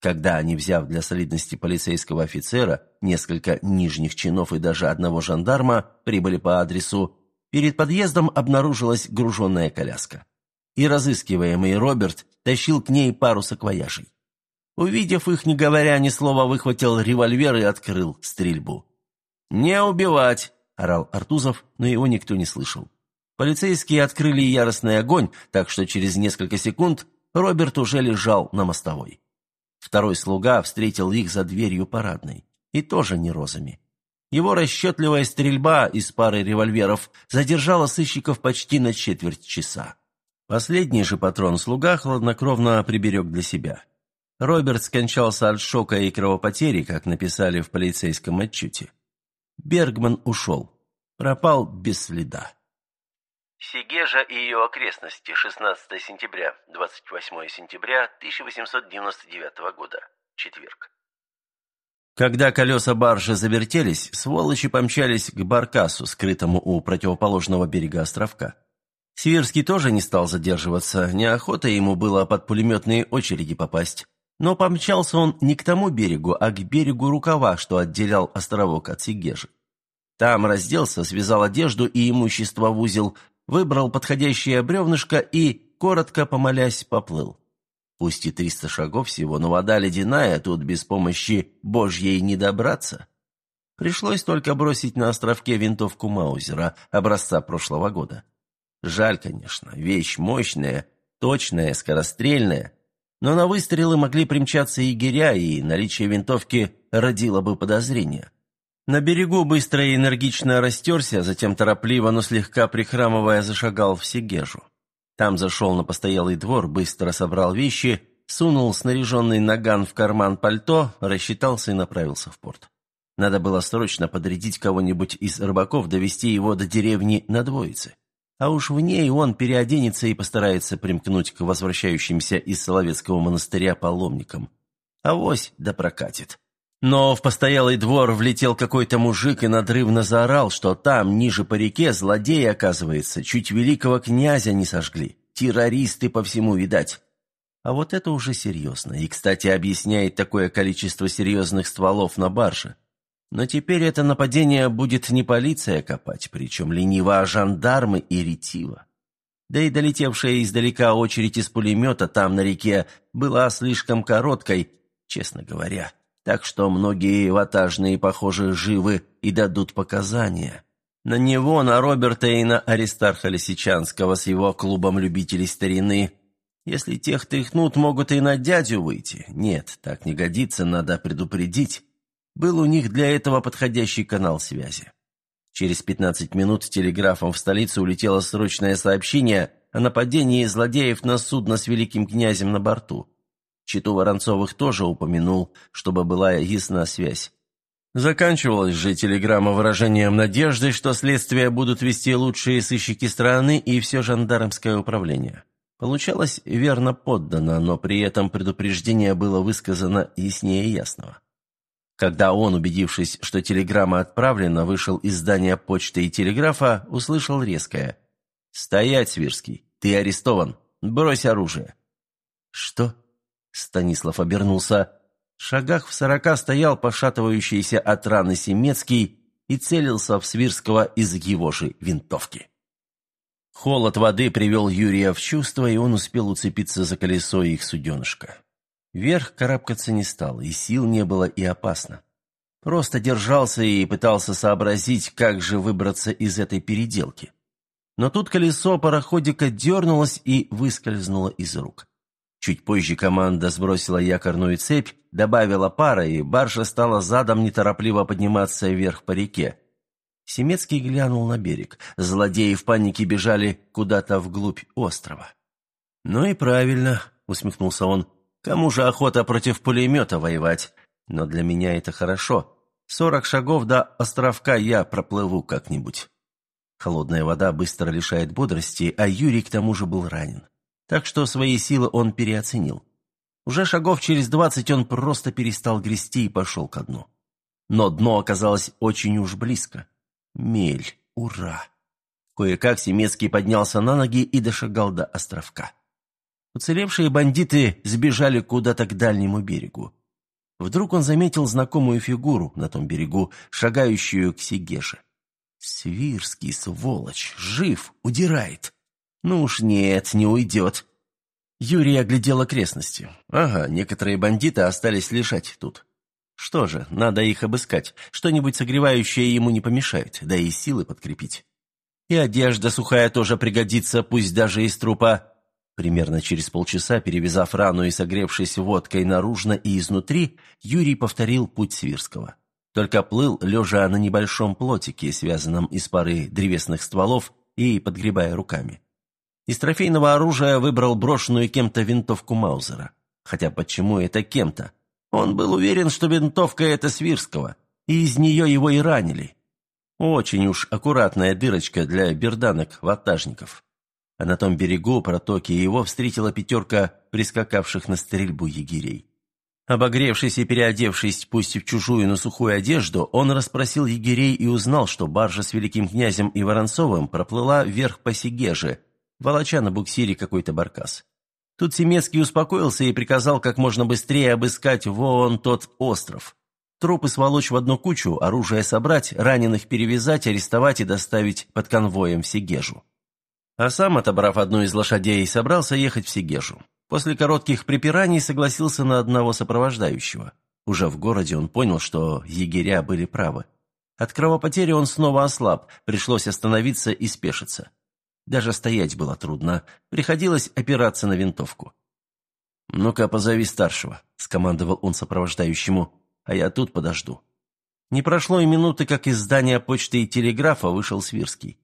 Когда они, взяв для солидности полицейского офицера, несколько нижних чинов и даже одного жандарма, прибыли по адресу, перед подъездом обнаружилась груженная коляска и разыскиваемый Роберт тащил к ней пару саквояжей. Увидев их, не говоря ни слова, выхватил револьвер и открыл стрельбу. «Не убивать!» – орал Артузов, но его никто не слышал. Полицейские открыли яростный огонь, так что через несколько секунд Роберт уже лежал на мостовой. Второй слуга встретил их за дверью парадной, и тоже не розами. Его расчетливая стрельба из пары револьверов задержала сыщиков почти на четверть часа. Последний же патрон слуга хладнокровно приберег для себя. Роберт скончался от шока и кровопотери, как написали в полицейском отчете. Бергман ушел. Пропал без следа. Сигежа и ее окрестности, 16 сентября, 28 сентября 1899 года, четверг. Когда колеса баржи завертелись, сволочи помчались к баркасу, скрытому у противоположного берега островка. Северский тоже не стал задерживаться, неохота ему было под пулеметные очереди попасть. Но помчался он не к тому берегу, а к берегу рукава, что отделял островок от Сигежи. Там разделся, связал одежду и имущество в узел, выбрал подходящее бревнышко и, коротко помолясь, поплыл. Пусть и триста шагов всего, но вода ледяная, тут без помощи Божьей не добраться. Пришлось только бросить на островке винтовку Маузера образца прошлого года. Жаль, конечно, вещь мощная, точная, скорострельная. Но на выстрелы могли примчаться егеря, и наличие винтовки родило бы подозрения. На берегу быстро и энергично растерся, затем торопливо, но слегка прихрамывая, зашагал в Сегежу. Там зашел на постоялый двор, быстро собрал вещи, сунул снаряженный наган в карман пальто, рассчитался и направился в порт. Надо было срочно подрядить кого-нибудь из рыбаков довести его до деревни на двоице а уж в ней он переоденется и постарается примкнуть к возвращающимся из Соловецкого монастыря паломникам. Авось да прокатит. Но в постоялый двор влетел какой-то мужик и надрывно заорал, что там, ниже по реке, злодеи, оказывается, чуть великого князя не сожгли. Террористы по всему видать. А вот это уже серьезно. И, кстати, объясняет такое количество серьезных стволов на барже. Но теперь это нападение будет не полиция копать, причем лениво, а жандармы и ретиво. Да и долетевшая издалека очередь из пулемета там на реке была слишком короткой, честно говоря. Так что многие ватажные, похоже, живы и дадут показания. На него, на Роберта и на Аристарха Лисичанского с его клубом любителей старины. Если тех тряхнут, могут и на дядю выйти. Нет, так не годится, надо предупредить. Был у них для этого подходящий канал связи. Через 15 минут телеграфом в столицу улетело срочное сообщение о нападении злодеев на судно с великим князем на борту. Читу Воронцовых тоже упомянул, чтобы была ясна связь. Заканчивалась же телеграмма выражением надежды, что следствие будут вести лучшие сыщики страны и все жандармское управление. Получалось верно поддано, но при этом предупреждение было высказано яснее ясного. Когда он, убедившись, что телеграмма отправлена, вышел из здания почты и телеграфа, услышал резкое «Стоять, Свирский! Ты арестован! Брось оружие!» «Что?» — Станислав обернулся шагах в сорока стоял пошатывающийся от раны Семецкий и целился в Свирского из его же винтовки. Холод воды привел Юрия в чувство, и он успел уцепиться за колесо их суденышка. Вверх карабкаться не стал, и сил не было, и опасно. Просто держался и пытался сообразить, как же выбраться из этой переделки. Но тут колесо пароходика дернулось и выскользнуло из рук. Чуть позже команда сбросила якорную цепь, добавила пара, и баржа стала задом неторопливо подниматься вверх по реке. Семецкий глянул на берег. Злодеи в панике бежали куда-то вглубь острова. «Ну и правильно», — усмехнулся он. «Кому же охота против пулемета воевать? Но для меня это хорошо. Сорок шагов до островка я проплыву как-нибудь». Холодная вода быстро лишает бодрости, а Юрий к тому же был ранен так что свои силы он переоценил. Уже шагов через двадцать он просто перестал грести и пошел ко дну. Но дно оказалось очень уж близко. Мель, ура! Кое-как Семецкий поднялся на ноги и дошагал до островка. Уцелевшие бандиты сбежали куда-то к дальнему берегу. Вдруг он заметил знакомую фигуру на том берегу, шагающую к Сигеше. «Свирский, сволочь, жив, удирает!» «Ну уж нет, не уйдет». Юрий оглядел окрестности. «Ага, некоторые бандиты остались лежать тут. Что же, надо их обыскать. Что-нибудь согревающее ему не помешает, да и силы подкрепить. И одежда сухая тоже пригодится, пусть даже из трупа». Примерно через полчаса, перевязав рану и согревшись водкой наружно и изнутри, Юрий повторил путь Свирского. Только плыл, лежа на небольшом плотике, связанном из пары древесных стволов и подгребая руками. Из трофейного оружия выбрал брошенную кем-то винтовку Маузера. Хотя почему это кем-то? Он был уверен, что винтовка это Свирского, и из нее его и ранили. Очень уж аккуратная дырочка для берданок-ватажников. А на том берегу протоки его встретила пятерка прискакавших на стрельбу егерей. Обогревшись и переодевшись, пусть и в чужую, но сухую одежду, он расспросил егерей и узнал, что баржа с великим князем и Воронцовым проплыла вверх по Сигеже, волоча на буксире какой-то баркас. Тут Семецкий успокоился и приказал как можно быстрее обыскать вон тот остров. Трупы сволочь в одну кучу, оружие собрать, раненых перевязать, арестовать и доставить под конвоем в Сигежу. А сам, отобрав одну из лошадей, собрался ехать в Сигежу. После коротких припираний согласился на одного сопровождающего. Уже в городе он понял, что егеря были правы. От кровопотери он снова ослаб, пришлось остановиться и спешиться. Даже стоять было трудно, приходилось опираться на винтовку. «Ну-ка, позови старшего», — скомандовал он сопровождающему, «а я тут подожду». Не прошло и минуты, как из здания почты и телеграфа вышел Свирский.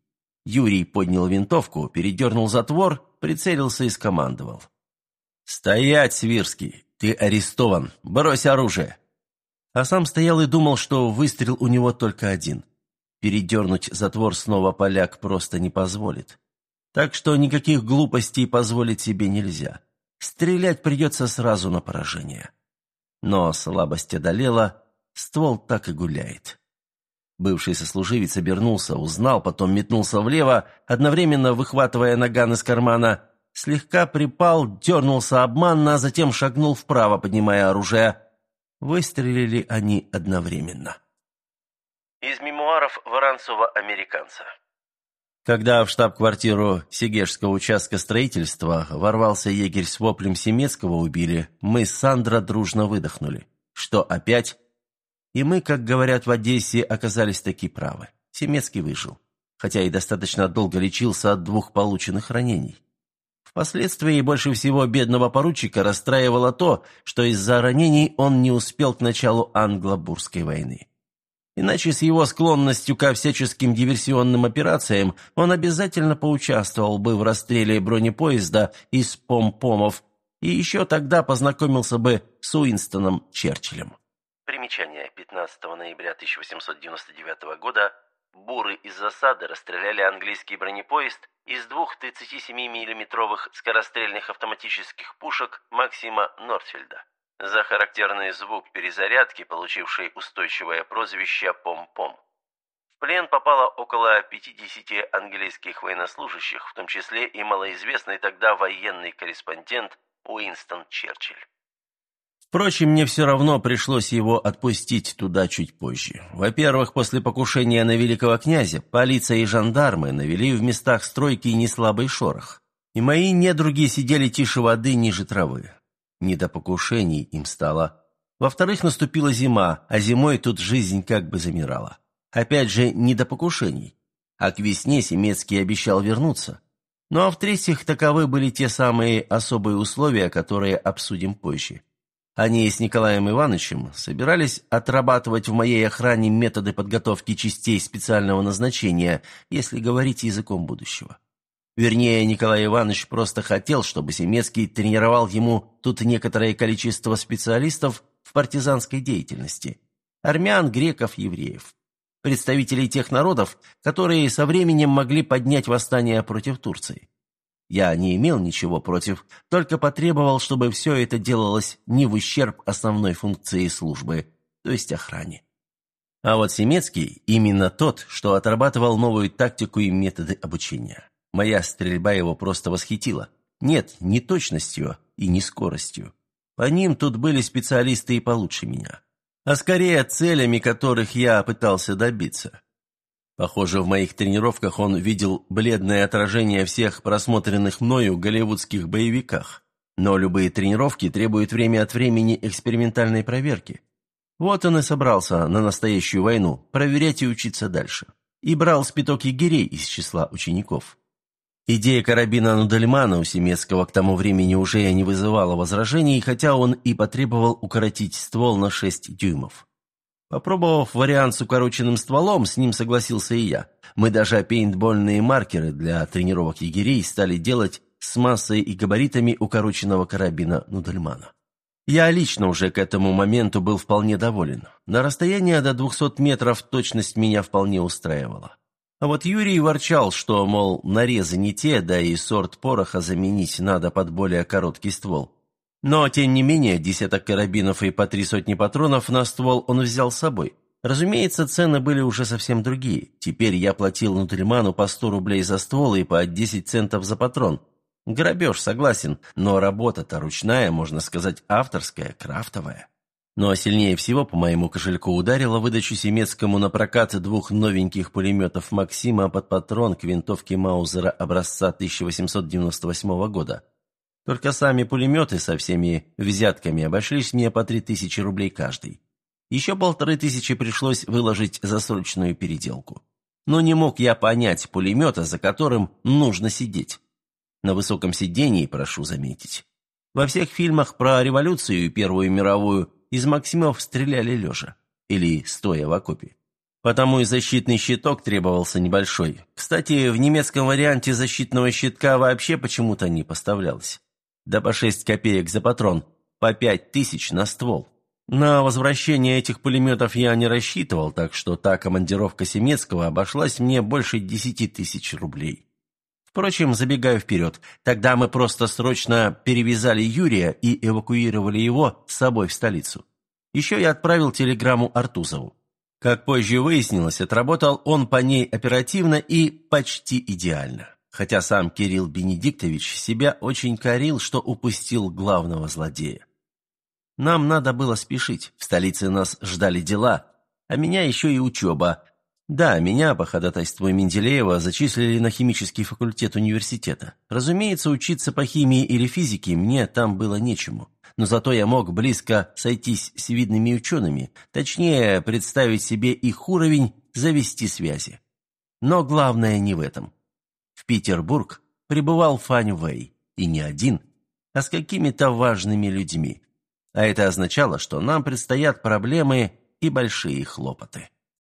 Юрий поднял винтовку, передернул затвор, прицелился и скомандовал. «Стоять, Свирский! Ты арестован! Брось оружие!» А сам стоял и думал, что выстрел у него только один. Передернуть затвор снова поляк просто не позволит. Так что никаких глупостей позволить себе нельзя. Стрелять придется сразу на поражение. Но слабость одолела, ствол так и гуляет. Бывший сослуживец обернулся, узнал, потом метнулся влево, одновременно выхватывая наган из кармана, слегка припал, дернулся обманно, а затем шагнул вправо, поднимая оружие. Выстрелили они одновременно. Из мемуаров Воронцова-американца. Когда в штаб-квартиру Сегежского участка строительства ворвался егерь с воплем Семецкого убили, мы с Сандра дружно выдохнули. Что опять? И мы, как говорят в Одессе, оказались таки правы. Семецкий выжил. хотя и достаточно долго лечился от двух полученных ранений. Впоследствии больше всего бедного поручика расстраивало то, что из-за ранений он не успел к началу англо-бурской войны. Иначе с его склонностью ко всяческим диверсионным операциям он обязательно поучаствовал бы в расстреле бронепоезда из помпомов и еще тогда познакомился бы с Уинстоном Черчиллем. Примечание. 15 ноября 1899 года буры из засады расстреляли английский бронепоезд из двух 37 миллиметровых скорострельных автоматических пушек Максима Нортфельда за характерный звук перезарядки, получивший устойчивое прозвище «Пом-Пом». В плен попало около 50 английских военнослужащих, в том числе и малоизвестный тогда военный корреспондент Уинстон Черчилль. Впрочем, мне все равно пришлось его отпустить туда чуть позже. Во-первых, после покушения на великого князя полиция и жандармы навели в местах стройки неслабый шорох. И мои недруги сидели тише воды ниже травы. Не до покушений им стало. Во-вторых, наступила зима, а зимой тут жизнь как бы замирала. Опять же, не до покушений. А к весне Семецкий обещал вернуться. Ну а в-третьих, таковы были те самые особые условия, которые обсудим позже. Они с Николаем Ивановичем собирались отрабатывать в моей охране методы подготовки частей специального назначения, если говорить языком будущего. Вернее, Николай Иванович просто хотел, чтобы Семецкий тренировал ему тут некоторое количество специалистов в партизанской деятельности. Армян, греков, евреев. Представителей тех народов, которые со временем могли поднять восстание против Турции. Я не имел ничего против, только потребовал, чтобы все это делалось не в ущерб основной функции службы, то есть охране. А вот Семецкий именно тот, что отрабатывал новую тактику и методы обучения. Моя стрельба его просто восхитила. Нет, не точностью и не скоростью. По ним тут были специалисты и получше меня. А скорее целями, которых я пытался добиться. Похоже, в моих тренировках он видел бледное отражение всех просмотренных мною голливудских боевиках. Но любые тренировки требуют время от времени экспериментальной проверки. Вот он и собрался на настоящую войну, проверять и учиться дальше. И брал спиток егерей из числа учеников. Идея карабина Нудельмана у Семецкого к тому времени уже не вызывала возражений, хотя он и потребовал укоротить ствол на 6 дюймов. Попробовав вариант с укороченным стволом, с ним согласился и я. Мы даже пейнтбольные маркеры для тренировок егерей стали делать с массой и габаритами укороченного карабина Нудельмана. Я лично уже к этому моменту был вполне доволен. На расстояние до 200 метров точность меня вполне устраивала. А вот Юрий ворчал, что, мол, нарезы не те, да и сорт пороха заменить надо под более короткий ствол. Но, тем не менее, десяток карабинов и по три сотни патронов на ствол он взял с собой. Разумеется, цены были уже совсем другие. Теперь я платил Нутриману по 100 рублей за ствол и по 10 центов за патрон. Грабеж, согласен, но работа-то ручная, можно сказать, авторская, крафтовая. Но сильнее всего по моему кошельку ударила выдачу Семецкому на прокат двух новеньких пулеметов «Максима» под патрон к винтовке Маузера образца 1898 года. Только сами пулеметы со всеми взятками обошлись мне по три тысячи рублей каждый. Еще полторы тысячи пришлось выложить за срочную переделку. Но не мог я понять пулемета, за которым нужно сидеть. На высоком сидении, прошу заметить. Во всех фильмах про революцию и Первую мировую из Максимов стреляли лежа. Или стоя в окопе. Потому и защитный щиток требовался небольшой. Кстати, в немецком варианте защитного щитка вообще почему-то не поставлялось да по шесть копеек за патрон, по пять тысяч на ствол. На возвращение этих пулеметов я не рассчитывал, так что та командировка Семецкого обошлась мне больше десяти тысяч рублей. Впрочем, забегаю вперед, тогда мы просто срочно перевязали Юрия и эвакуировали его с собой в столицу. Еще я отправил телеграмму Артузову. Как позже выяснилось, отработал он по ней оперативно и почти идеально хотя сам Кирилл Бенедиктович себя очень корил, что упустил главного злодея. Нам надо было спешить, в столице нас ждали дела, а меня еще и учеба. Да, меня по ходатайству Менделеева зачислили на химический факультет университета. Разумеется, учиться по химии или физике мне там было нечему. Но зато я мог близко сойтись с видными учеными, точнее, представить себе их уровень, завести связи. Но главное не в этом. В Петербург прибывал Фань Вэй, и не один, а с какими-то важными людьми. А это означало, что нам предстоят проблемы и большие хлопоты.